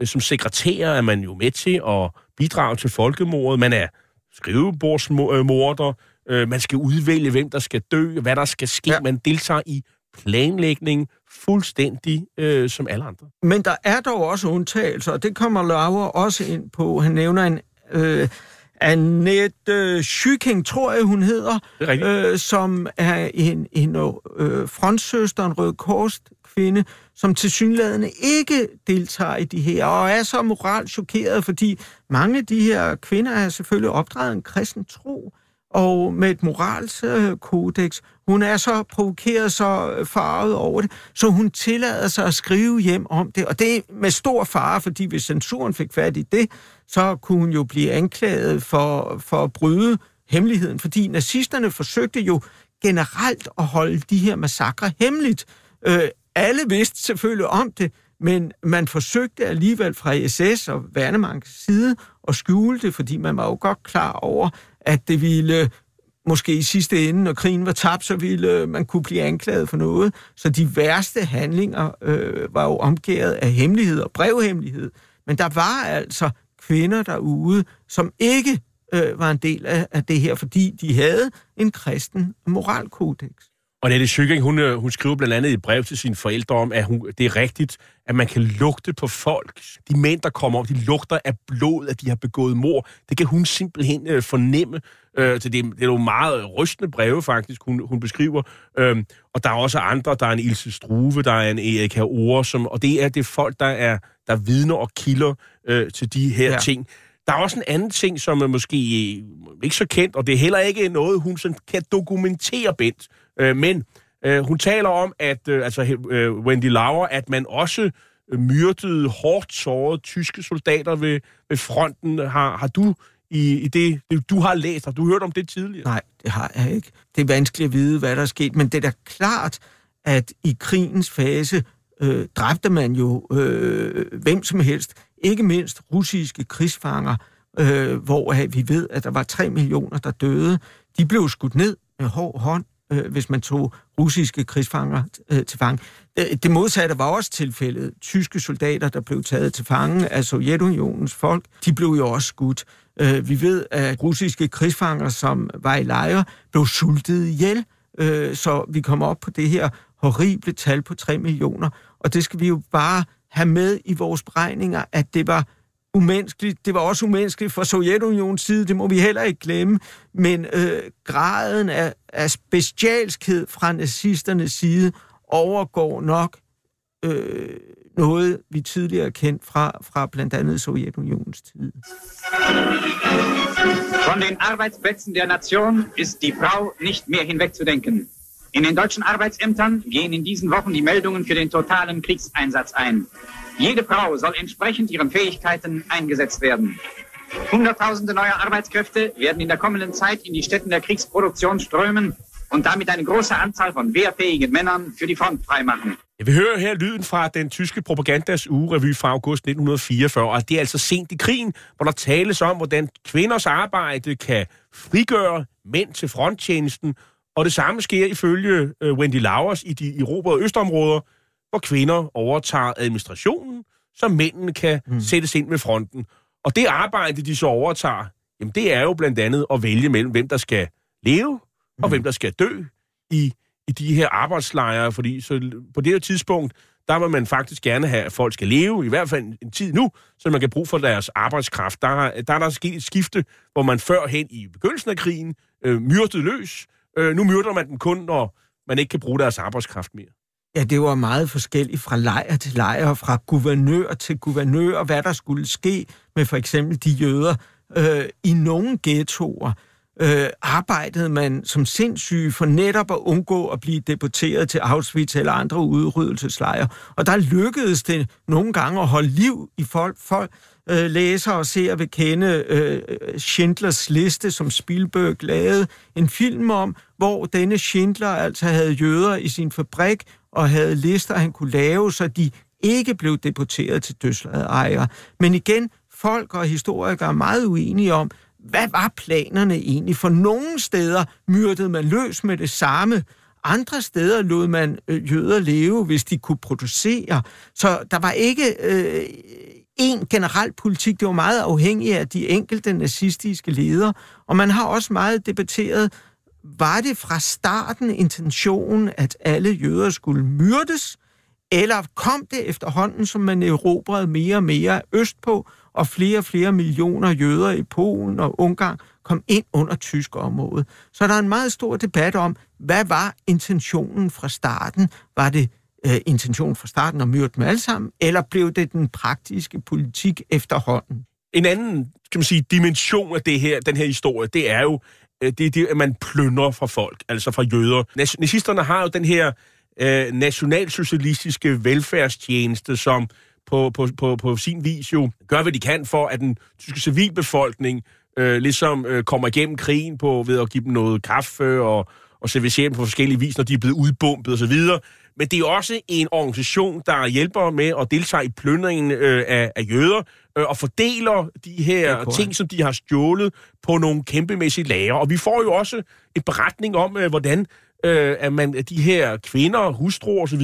øh, som sekretær er man jo med til at bidrage til folkemordet. Man er skrivebordsmorder, øh, man skal udvælge, hvem der skal dø, hvad der skal ske. Ja. Man deltager i planlægning fuldstændig øh, som alle andre. Men der er dog også undtagelser, og det kommer Laura også ind på. Han nævner en... Øh, Annette Schyking, tror jeg, hun hedder, øh, som er en, en øh, frontsøster, en rød kors kvinde, som tilsyneladende ikke deltager i de her, og er så moralt chokeret, fordi mange af de her kvinder er selvfølgelig opdraget en kristen tro, og med et moralskodex. Øh, hun er så provokeret, så øh, farvet over det, så hun tillader sig at skrive hjem om det. Og det er med stor fare, fordi hvis censuren fik fat i det, så kunne hun jo blive anklaget for, for at bryde hemmeligheden, fordi nazisterne forsøgte jo generelt at holde de her massakre hemmeligt. Øh, alle vidste selvfølgelig om det, men man forsøgte alligevel fra SS og Værnemanks side at skjule det, fordi man var jo godt klar over, at det ville måske i sidste ende, når krigen var tabt, så ville øh, man kunne blive anklaget for noget. Så de værste handlinger øh, var jo omgået af hemmelighed og brevhemmelighed. Men der var altså kvinder derude, som ikke øh, var en del af, af det her, fordi de havde en kristen moralkodex. Og Nette Søgring, hun, øh, hun skriver blandt andet i et brev til sine forældre om, at hun, det er rigtigt, at man kan lugte på folk. De mænd, der kommer op, de lugter af blod, at de har begået mor. Det kan hun simpelthen øh, fornemme. Øh, så det, det er jo meget rystende breve, faktisk, hun, hun beskriver. Øh, og der er også andre. Der er en Ilse Struve, der er en Erik Ore, som, og det er det folk, der er der vidner og kilder øh, til de her ja. ting. Der er også en anden ting, som er måske ikke så kendt, og det er heller ikke noget, hun sådan kan dokumentere, Bent. Øh, men øh, hun taler om, at øh, altså øh, Wendy Lauer, at man også myrdede hårdt sårede tyske soldater ved, ved fronten. Har, har du i, i det, det, du har læst, har du hørt om det tidligere? Nej, det har jeg ikke. Det er vanskeligt at vide, hvad der er sket, men det er da klart, at i krigens fase øh, dræbte man jo øh, hvem som helst, ikke mindst russiske krigsfanger, øh, hvor vi ved, at der var 3 millioner, der døde. De blev skudt ned med hård hånd øh, hvis man tog russiske krigsfanger øh, til fange. Øh, det modsatte var også tilfældet. Tyske soldater, der blev taget til fange af Sovjetunionens folk, de blev jo også skudt. Øh, vi ved, at russiske krigsfanger, som var i lejre, blev sultet ihjel. Øh, så vi kommer op på det her horrible tal på 3 millioner. Og det skal vi jo bare have med i vores beregninger, at det var umenneskeligt. Det var også umenneskeligt fra Sovjetunionens side, det må vi heller ikke glemme. Men øh, graden af, af specialskhed fra nazisternes side overgår nok øh, noget, vi tidligere kendt fra, fra blandt andet Sovjetunionens tid. Von den Arbeitsplätzen der Nation ist die Frau nicht mehr hinwegzudenken. In den deutschen Arbeitsämtern gehen in diesen Wochen die Meldungen für den totalen Kriegseinsatz ein. Jede Frau soll entsprechend ihren Fähigkeiten eingesetzt werden. Hunderttausende neue Arbeitskräfte werden in der kommenden Zeit in die Städten der Kriegsproduktion strömen und damit eine große Anzahl von wehrfähigen Männern für die Front freimachen. Vi hører her lyden fra den tyske propagandas ugerevy fra august 1944, og det er altså sent i krigen, hvor der tales om, hvordan kvinders arbejde kan frigøre mænd til fronttjenesten, og det samme sker ifølge øh, Wendy Lauers i de erobrede østområder, hvor kvinder overtager administrationen, så mændene kan mm. sættes ind ved fronten. Og det arbejde, de så overtager, jamen det er jo blandt andet at vælge mellem, hvem der skal leve, og mm. hvem der skal dø i, i de her arbejdslejre, fordi så på det her tidspunkt, der vil man faktisk gerne have, at folk skal leve, i hvert fald en, en tid nu, så man kan bruge for deres arbejdskraft. Der, der er der sket et skifte, hvor man førhen i begyndelsen af krigen øh, myrdede løs. Øh, nu myrder man den kun, når man ikke kan bruge deres arbejdskraft mere. Ja, det var meget forskelligt fra lejr til lejr, fra guvernør til guvernør, og hvad der skulle ske med for eksempel de jøder. Øh, I nogle ghettoer øh, arbejdede man som sindssyge for netop at undgå at blive deporteret til Auschwitz eller andre udryddelseslejre. Og der lykkedes det nogle gange at holde liv i folk. folk øh, læsere og seere vil kende øh, Schindlers liste, som Spielberg lavede en film om, hvor denne Schindler altså havde jøder i sin fabrik og havde lister, han kunne lave, så de ikke blev deporteret til dødslejre. Men igen, folk og historikere er meget uenige om, hvad var planerne egentlig? For nogle steder myrdede man løs med det samme, andre steder lod man øh, jøder leve, hvis de kunne producere. Så der var ikke øh, en generel politik. Det var meget afhængigt af de enkelte nazistiske ledere. Og man har også meget debatteret, var det fra starten intentionen, at alle jøder skulle myrdes, eller kom det efterhånden, som man erobrede mere og mere østpå, og flere og flere millioner jøder i Polen og Ungarn kom ind under tysk område. Så der er en meget stor debat om, hvad var intentionen fra starten? Var det øh, intention fra starten at myrde dem alle sammen, eller blev det den praktiske politik efterhånden? En anden kan man sige, dimension af det her, den her historie, det er jo, øh, det er det, at man plønder fra folk, altså fra jøder. Nazisterne har jo den her øh, nationalsocialistiske velfærdstjeneste, som på, på, på, på sin vis jo gør, hvad de kan for, at den tyske civilbefolkning øh, ligesom øh, kommer igennem krigen på ved at give dem noget kaffe og, og servicere dem på forskellige vis, når de er blevet udbumpet osv. Men det er også en organisation, der hjælper med at deltage i plyndringen øh, af, af jøder øh, og fordeler de her ting, som de har stjålet på nogle kæmpemæssige lager. Og vi får jo også en beretning om, øh, hvordan øh, at man, at de her kvinder, hustruer osv.,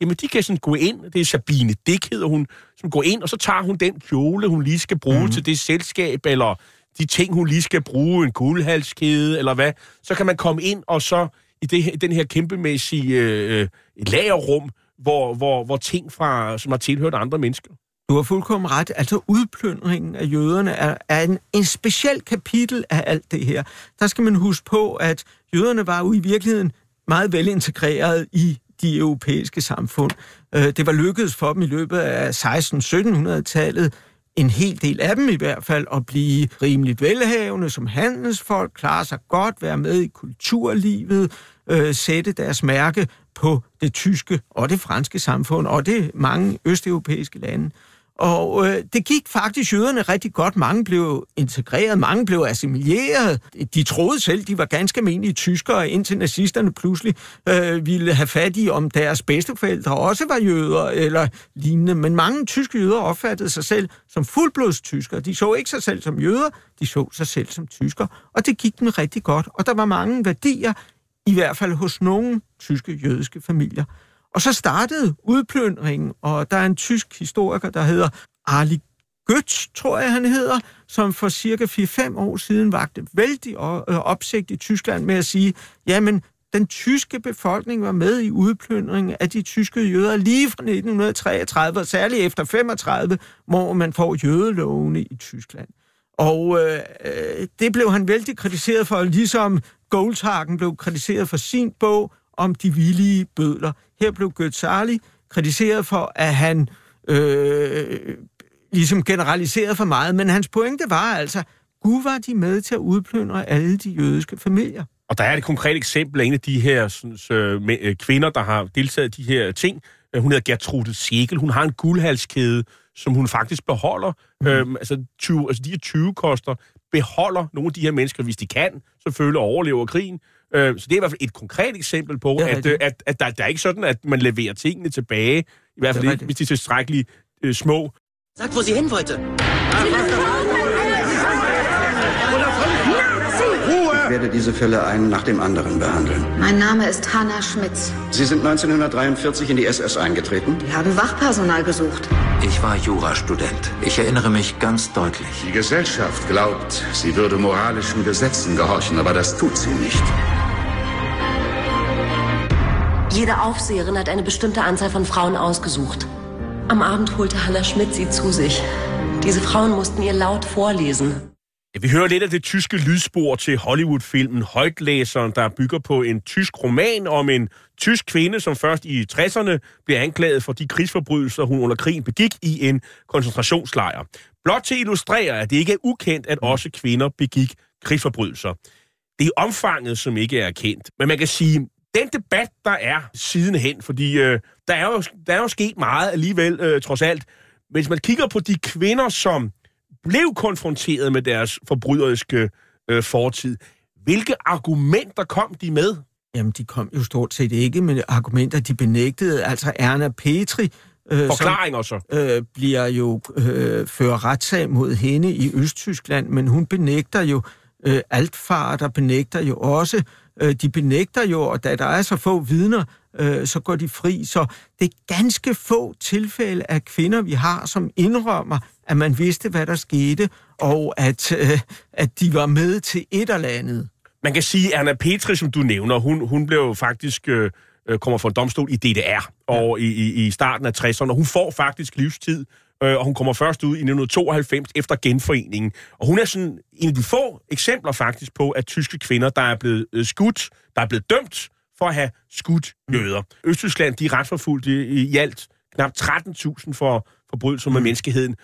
jamen de kan sådan gå ind, det er Sabine Dick hedder hun, som går ind, og så tager hun den kjole, hun lige skal bruge mm. til det selskab, eller de ting, hun lige skal bruge, en guldhalskæde, eller hvad, så kan man komme ind, og så i det den her kæmpemæssige øh, øh lagerrum, hvor, hvor, hvor ting fra, som har tilhørt andre mennesker. Du har fuldkommen ret. Altså udplyndringen af jøderne er, er en, en speciel kapitel af alt det her. Der skal man huske på, at jøderne var jo i virkeligheden meget velintegreret i de europæiske samfund. Øh, det var lykkedes for dem i løbet af 16-1700-tallet, en hel del af dem i hvert fald, at blive rimeligt velhavende som handelsfolk, klare sig godt, være med i kulturlivet, øh, sætte deres mærke på det tyske og det franske samfund og det mange østeuropæiske lande. Og øh, det gik faktisk jøderne rigtig godt. Mange blev integreret, mange blev assimileret. De troede selv, de var ganske almindelige tyskere, indtil nazisterne pludselig øh, ville have fat i, om deres bedsteforældre også var jøder eller lignende. Men mange tyske jøder opfattede sig selv som fuldblodstyskere. De så ikke sig selv som jøder, de så sig selv som tyskere. Og det gik dem rigtig godt. Og der var mange værdier, i hvert fald hos nogle tyske jødiske familier. Og så startede udplyndringen, og der er en tysk historiker, der hedder Arli Götz, tror jeg han hedder, som for cirka 4-5 år siden vagte vældig øh, opsigt i Tyskland med at sige, jamen, den tyske befolkning var med i udplyndringen af de tyske jøder lige fra 1933, og særligt efter 35, hvor man får jødelovene i Tyskland. Og øh, øh, det blev han vældig kritiseret for, ligesom Goldhagen blev kritiseret for sin bog om de villige bødler. Her blev Götzali kritiseret for, at han øh, ligesom generaliserede for meget, men hans pointe var altså, Gud var de med til at udplyndre alle de jødiske familier. Og der er et konkret eksempel af en af de her sådan, øh, med, øh, kvinder, der har deltaget i de her ting. Øh, hun hedder Gertrude Segel. Hun har en guldhalskæde, som hun faktisk beholder. Mm. Øhm, altså, 20, altså de her 20 koster beholder nogle af de her mennesker, hvis de kan, selvfølgelig overlever krigen. Øh, så det er i hvert fald et konkret eksempel på, at, øh, at, at der, der er ikke sådan, at man leverer tingene tilbage, i hvert fald ikke, hvis de er tilstrækkeligt øh, små. Sagt, wo Sie hin wollte. Ich werde diese Fälle einen nach dem anderen behandeln. Mein Name ist Hanna Schmitz. Sie sind 1943 in die SS eingetreten? Wir haben Wachpersonal gesucht. Ich war Jurastudent. Ich erinnere mich ganz deutlich. Die Gesellschaft glaubt, sie würde moralischen Gesetzen gehorchen, aber das tut sie nicht. Jede Aufseherin hat eine bestimmte Anzahl von Frauen ausgesucht. Am Abend holte Hannah Schmidt sie zu sich. Diese Frauen mussten ihr laut vorlesen. Ja, vi hører lidt af det tyske lydspor til Hollywood-filmen Højtlæseren, der bygger på en tysk roman om en tysk kvinde, som først i 60'erne blev anklaget for de krigsforbrydelser, hun under krigen begik i en koncentrationslejr. Blot til at illustrere, at det ikke er ukendt, at også kvinder begik krigsforbrydelser. Det er omfanget, som ikke er kendt. Men man kan sige, den debat, der er sidenhen, fordi øh, der, er jo, der er jo sket meget alligevel, øh, trods alt. Hvis man kigger på de kvinder, som blev konfronteret med deres forbryderiske øh, fortid. Hvilke argumenter kom de med? Jamen, de kom jo stort set ikke med argumenter, de benægtede. Altså Erna Petri, øh, Forklaringer så? Øh, bliver jo øh, fører retssag mod hende i Østtyskland, men hun benægter jo øh, altfarter, benægter jo også. Øh, de benægter jo, og da der er så få vidner, øh, så går de fri. Så det er ganske få tilfælde af kvinder, vi har, som indrømmer, at man vidste, hvad der skete, og at, øh, at de var med til et eller andet. Man kan sige, at Anna Petri, som du nævner, hun, hun blev faktisk... Øh, øh kommer fra en domstol i DDR og ja. i, i, i starten af 60'erne. Hun får faktisk livstid, øh, og hun kommer først ud i 1992 efter genforeningen. Og hun er sådan en af de få eksempler faktisk på, at tyske kvinder, der er blevet øh, skudt, der er blevet dømt for at have skudt jøder. Østtyskland, de er retsforfulgt i, i alt knap 13.000 for forbrydelser med mm. menneskeheden.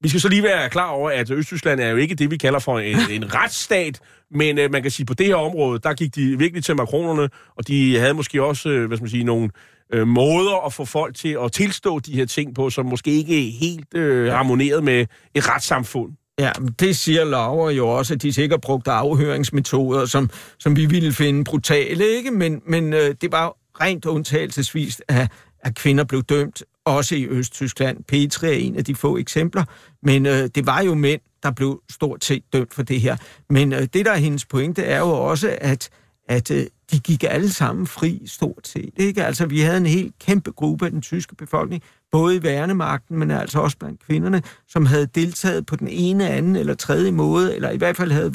Vi skal så lige være klar over, at Østtyskland er jo ikke det, vi kalder for en, en retsstat, men øh, man kan sige, på det her område, der gik de virkelig til makronerne, og de havde måske også, øh, hvad skal man sige, nogle øh, måder at få folk til at tilstå de her ting på, som måske ikke helt øh, harmoneret med et retssamfund. Ja, det siger Laura jo også, at de sikkert brugte afhøringsmetoder, som, som vi ville finde brutale, ikke? Men, men øh, det var rent undtagelsesvis, at, at kvinder blev dømt, også i Østtyskland. Petri er en af de få eksempler, men øh, det var jo mænd, der blev stort set dømt for det her. Men øh, det, der er hendes pointe, er jo også, at, at øh, de gik alle sammen fri stort set. Ikke? Altså, vi havde en helt kæmpe gruppe af den tyske befolkning, både i værnemagten, men altså også blandt kvinderne, som havde deltaget på den ene, anden eller tredje måde, eller i hvert fald havde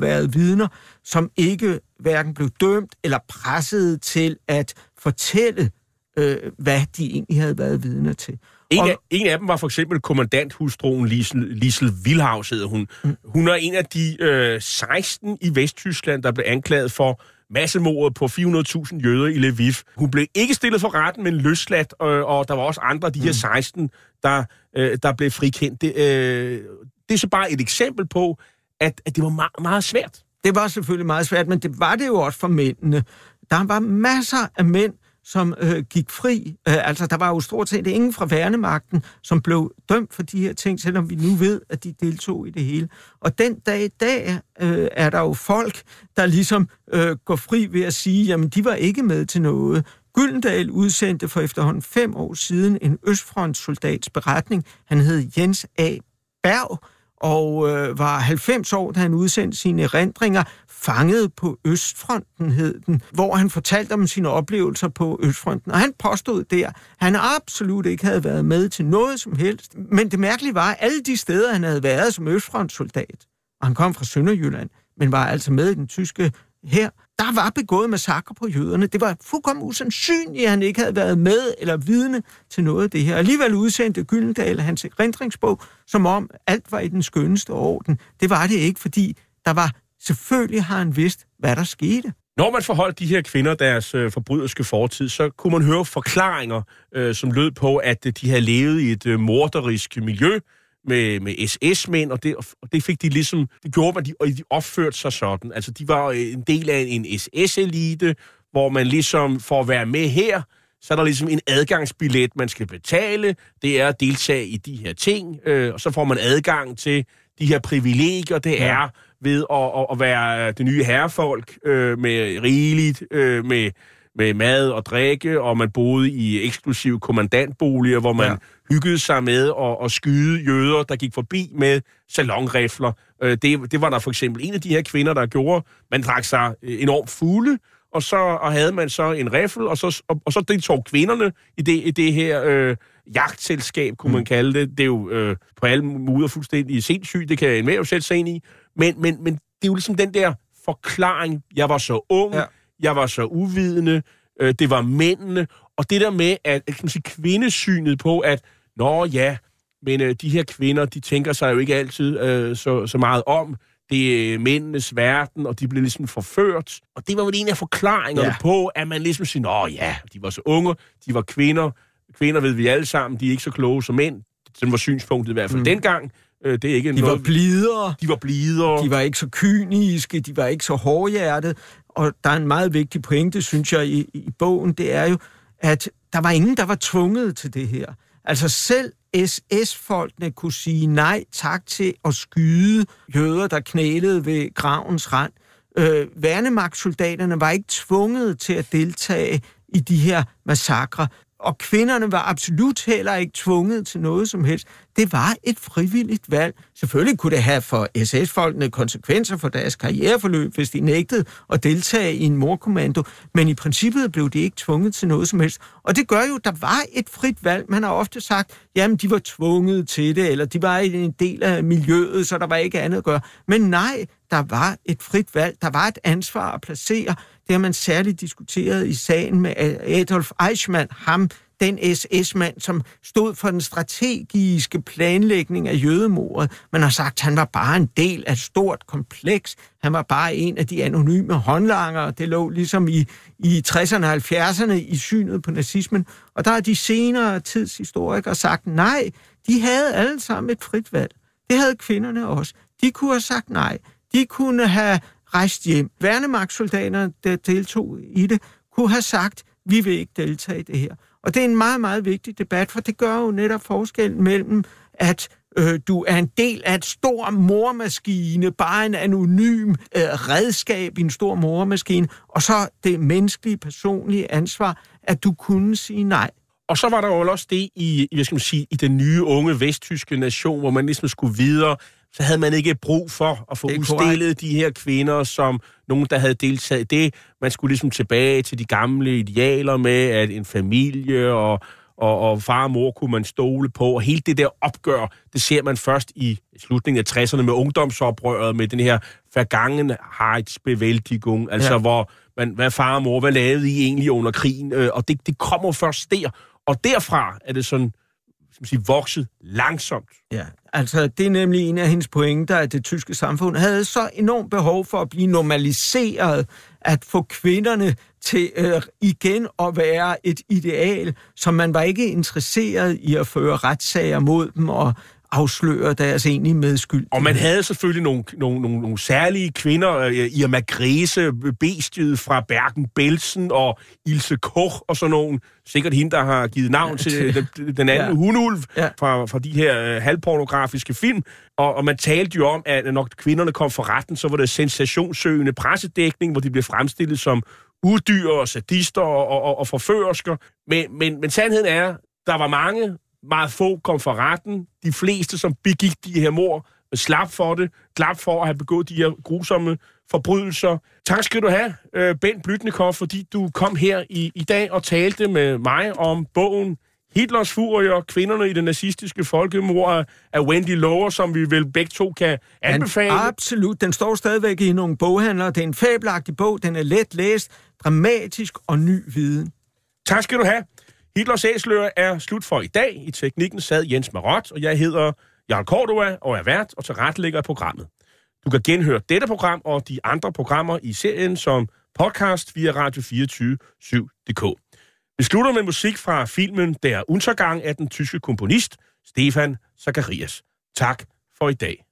været vidner, som ikke hverken blev dømt eller presset til at fortælle, øh, hvad de egentlig havde været vidner til. En af, en af dem var for eksempel kommandanthustruen Liesel, Liesel Wilhaus, hedder hun. Mm. Hun er en af de øh, 16 i Vesttyskland, der blev anklaget for massemordet på 400.000 jøder i Lviv. Hun blev ikke stillet for retten, men løsladt, og, og der var også andre af de her 16, mm. der, øh, der blev frikendt. Det, øh, det er så bare et eksempel på, at, at det var meget, meget svært. Det var selvfølgelig meget svært, men det var det jo også for mændene. Der var masser af mænd, som øh, gik fri. Øh, altså, der var jo stort set ingen fra værnemagten, som blev dømt for de her ting, selvom vi nu ved, at de deltog i det hele. Og den dag i dag øh, er der jo folk, der ligesom øh, går fri ved at sige, jamen, de var ikke med til noget. Gyldendal udsendte for efterhånden fem år siden en Østfrontsoldats beretning. Han hed Jens A. Berg, og øh, var 90 år, da han udsendte sine erindringer, fanget på Østfronten hed den, hvor han fortalte om sine oplevelser på Østfronten. Og han påstod der, at han absolut ikke havde været med til noget som helst. Men det mærkelige var, at alle de steder, han havde været som Østfrontsoldat, og han kom fra Sønderjylland, men var altså med i den tyske her, der var begået massakre på jøderne. Det var fuldkommen usandsynligt, at han ikke havde været med eller vidne til noget af det her. Alligevel udsendte Gyldendal hans erindringsbog, som om alt var i den skønneste orden. Det var det ikke, fordi der var selvfølgelig har han vidst, hvad der skete. Når man forholdt de her kvinder deres øh, forbryderske fortid, så kunne man høre forklaringer, øh, som lød på, at de havde levet i et øh, morderisk miljø, med, med SS-mænd, og det, og det fik de ligesom, det gjorde man, de, og de opførte sig sådan. Altså, de var en del af en SS-elite, hvor man ligesom, for at være med her, så er der ligesom en adgangsbillet, man skal betale. Det er at deltage i de her ting, øh, og så får man adgang til de her privilegier, det ja. er ved at, at, at være det nye herrefolk øh, med rigeligt, øh, med med mad og drikke, og man boede i eksklusive kommandantboliger, hvor man ja. hyggede sig med at, at skyde jøder, der gik forbi med salonrifler. Øh, det, det var der for eksempel en af de her kvinder, der gjorde. Man drak sig øh, enormt fulde, og så og havde man så en riffel, og så, og, og så deltog kvinderne i det, i det her øh, jagtselskab, kunne mm. man kalde det. Det er jo øh, på alle måder fuldstændig sindssygt, det kan en jo sætte sig ind i. Men, men, men det er jo ligesom den der forklaring, jeg var så ung, ja jeg var så uvidende, øh, det var mændene, og det der med, at kan man sige, kvindesynet på, at nå ja, men øh, de her kvinder, de tænker sig jo ikke altid øh, så, så meget om, det er mændenes verden, og de blev ligesom forført. Og det var vel en af forklaringerne ja. på, at man ligesom siger, nå ja, de var så unge, de var kvinder, kvinder ved vi alle sammen, de er ikke så kloge som mænd. Den var synspunktet i hvert fald mm. dengang. Øh, det er ikke de noget, var blidere. De var blidere. De var ikke så kyniske, de var ikke så hårdhjertet. Og der er en meget vigtig pointe, synes jeg, i, i bogen, det er jo, at der var ingen, der var tvunget til det her. Altså selv SS-folkene kunne sige nej tak til at skyde jøder, der knælede ved gravens rand. Øh, værnemagtsoldaterne var ikke tvunget til at deltage i de her massakre og kvinderne var absolut heller ikke tvunget til noget som helst. Det var et frivilligt valg. Selvfølgelig kunne det have for SS-folkene konsekvenser for deres karriereforløb, hvis de nægtede at deltage i en morkommando, men i princippet blev de ikke tvunget til noget som helst. Og det gør jo, at der var et frit valg. Man har ofte sagt, jamen de var tvunget til det, eller de var en del af miljøet, så der var ikke andet at gøre. Men nej, der var et frit valg. Der var et ansvar at placere det har man særligt diskuteret i sagen med Adolf Eichmann, ham, den SS-mand, som stod for den strategiske planlægning af jødemordet. Man har sagt, at han var bare en del af et stort kompleks. Han var bare en af de anonyme håndlanger. Det lå ligesom i, i 60'erne og 70'erne i synet på nazismen. Og der har de senere tidshistorikere sagt, nej, de havde alle sammen et frit valg. Det havde kvinderne også. De kunne have sagt nej. De kunne have rejst hjem. Værnemagtsoldaterne, der deltog i det, kunne have sagt, vi vil ikke deltage i det her. Og det er en meget, meget vigtig debat, for det gør jo netop forskellen mellem, at øh, du er en del af et stor mormaskine, bare en anonym øh, redskab i en stor mormaskine, og så det menneskelige, personlige ansvar, at du kunne sige nej. Og så var der jo også det i, hvad skal man sige, i den nye unge vesttyske nation, hvor man ligesom skulle videre så havde man ikke brug for at få udstillet de her kvinder som nogen, der havde deltaget i det. Man skulle ligesom tilbage til de gamle idealer med, at en familie og, og, og far og mor kunne man stole på. Og hele det der opgør, det ser man først i slutningen af 60'erne med ungdomsoprøret, med den her Vergangenheitsbewältigung, altså ja. hvor man, hvad far og mor, hvad lavede I egentlig under krigen? Øh, og det, det kommer først der. Og derfra er det sådan skal man sige, vokset langsomt. Ja, altså det er nemlig en af hendes pointer, at det tyske samfund havde så enormt behov for at blive normaliseret, at få kvinderne til øh, igen at være et ideal, som man var ikke interesseret i at føre retssager mod dem og afsløre deres egentlige medskyld. Og man havde selvfølgelig nogle, nogle, nogle, nogle særlige kvinder, uh, Irma Græse, bestiet fra Bergen-Belsen og Ilse Koch og sådan nogle. Sikkert hende, der har givet navn ja, til den, den anden ja. hundulv ja. Fra, fra de her uh, halvpornografiske film. Og, og man talte jo om, at når kvinderne kom for retten, så var det sensationssøgende pressedækning, hvor de blev fremstillet som udyr og sadister og, og, og forførersker. Men, men, men sandheden er, der var mange meget få kom for retten. De fleste, som begik de her mor, slap for det. Slap for at have begået de her grusomme forbrydelser. Tak skal du have, øh, Ben Blytnikov, fordi du kom her i, i dag og talte med mig om bogen Hitlers furier, kvinderne i det nazistiske folkemord af Wendy Lower, som vi vel begge to kan anbefale. Den, absolut. Den står stadigvæk i nogle boghandlere. Det er en fabelagtig bog. Den er let læst, dramatisk og ny viden. Tak skal du have. Hitlers æsler er slut for i dag. I teknikken sad Jens Marot, og jeg hedder Jarl Cordua og er vært og tilrettelægger af programmet. Du kan genhøre dette program og de andre programmer i serien som podcast via radio247.dk. Vi slutter med musik fra filmen Der Untergang af den tyske komponist Stefan Zacharias. Tak for i dag.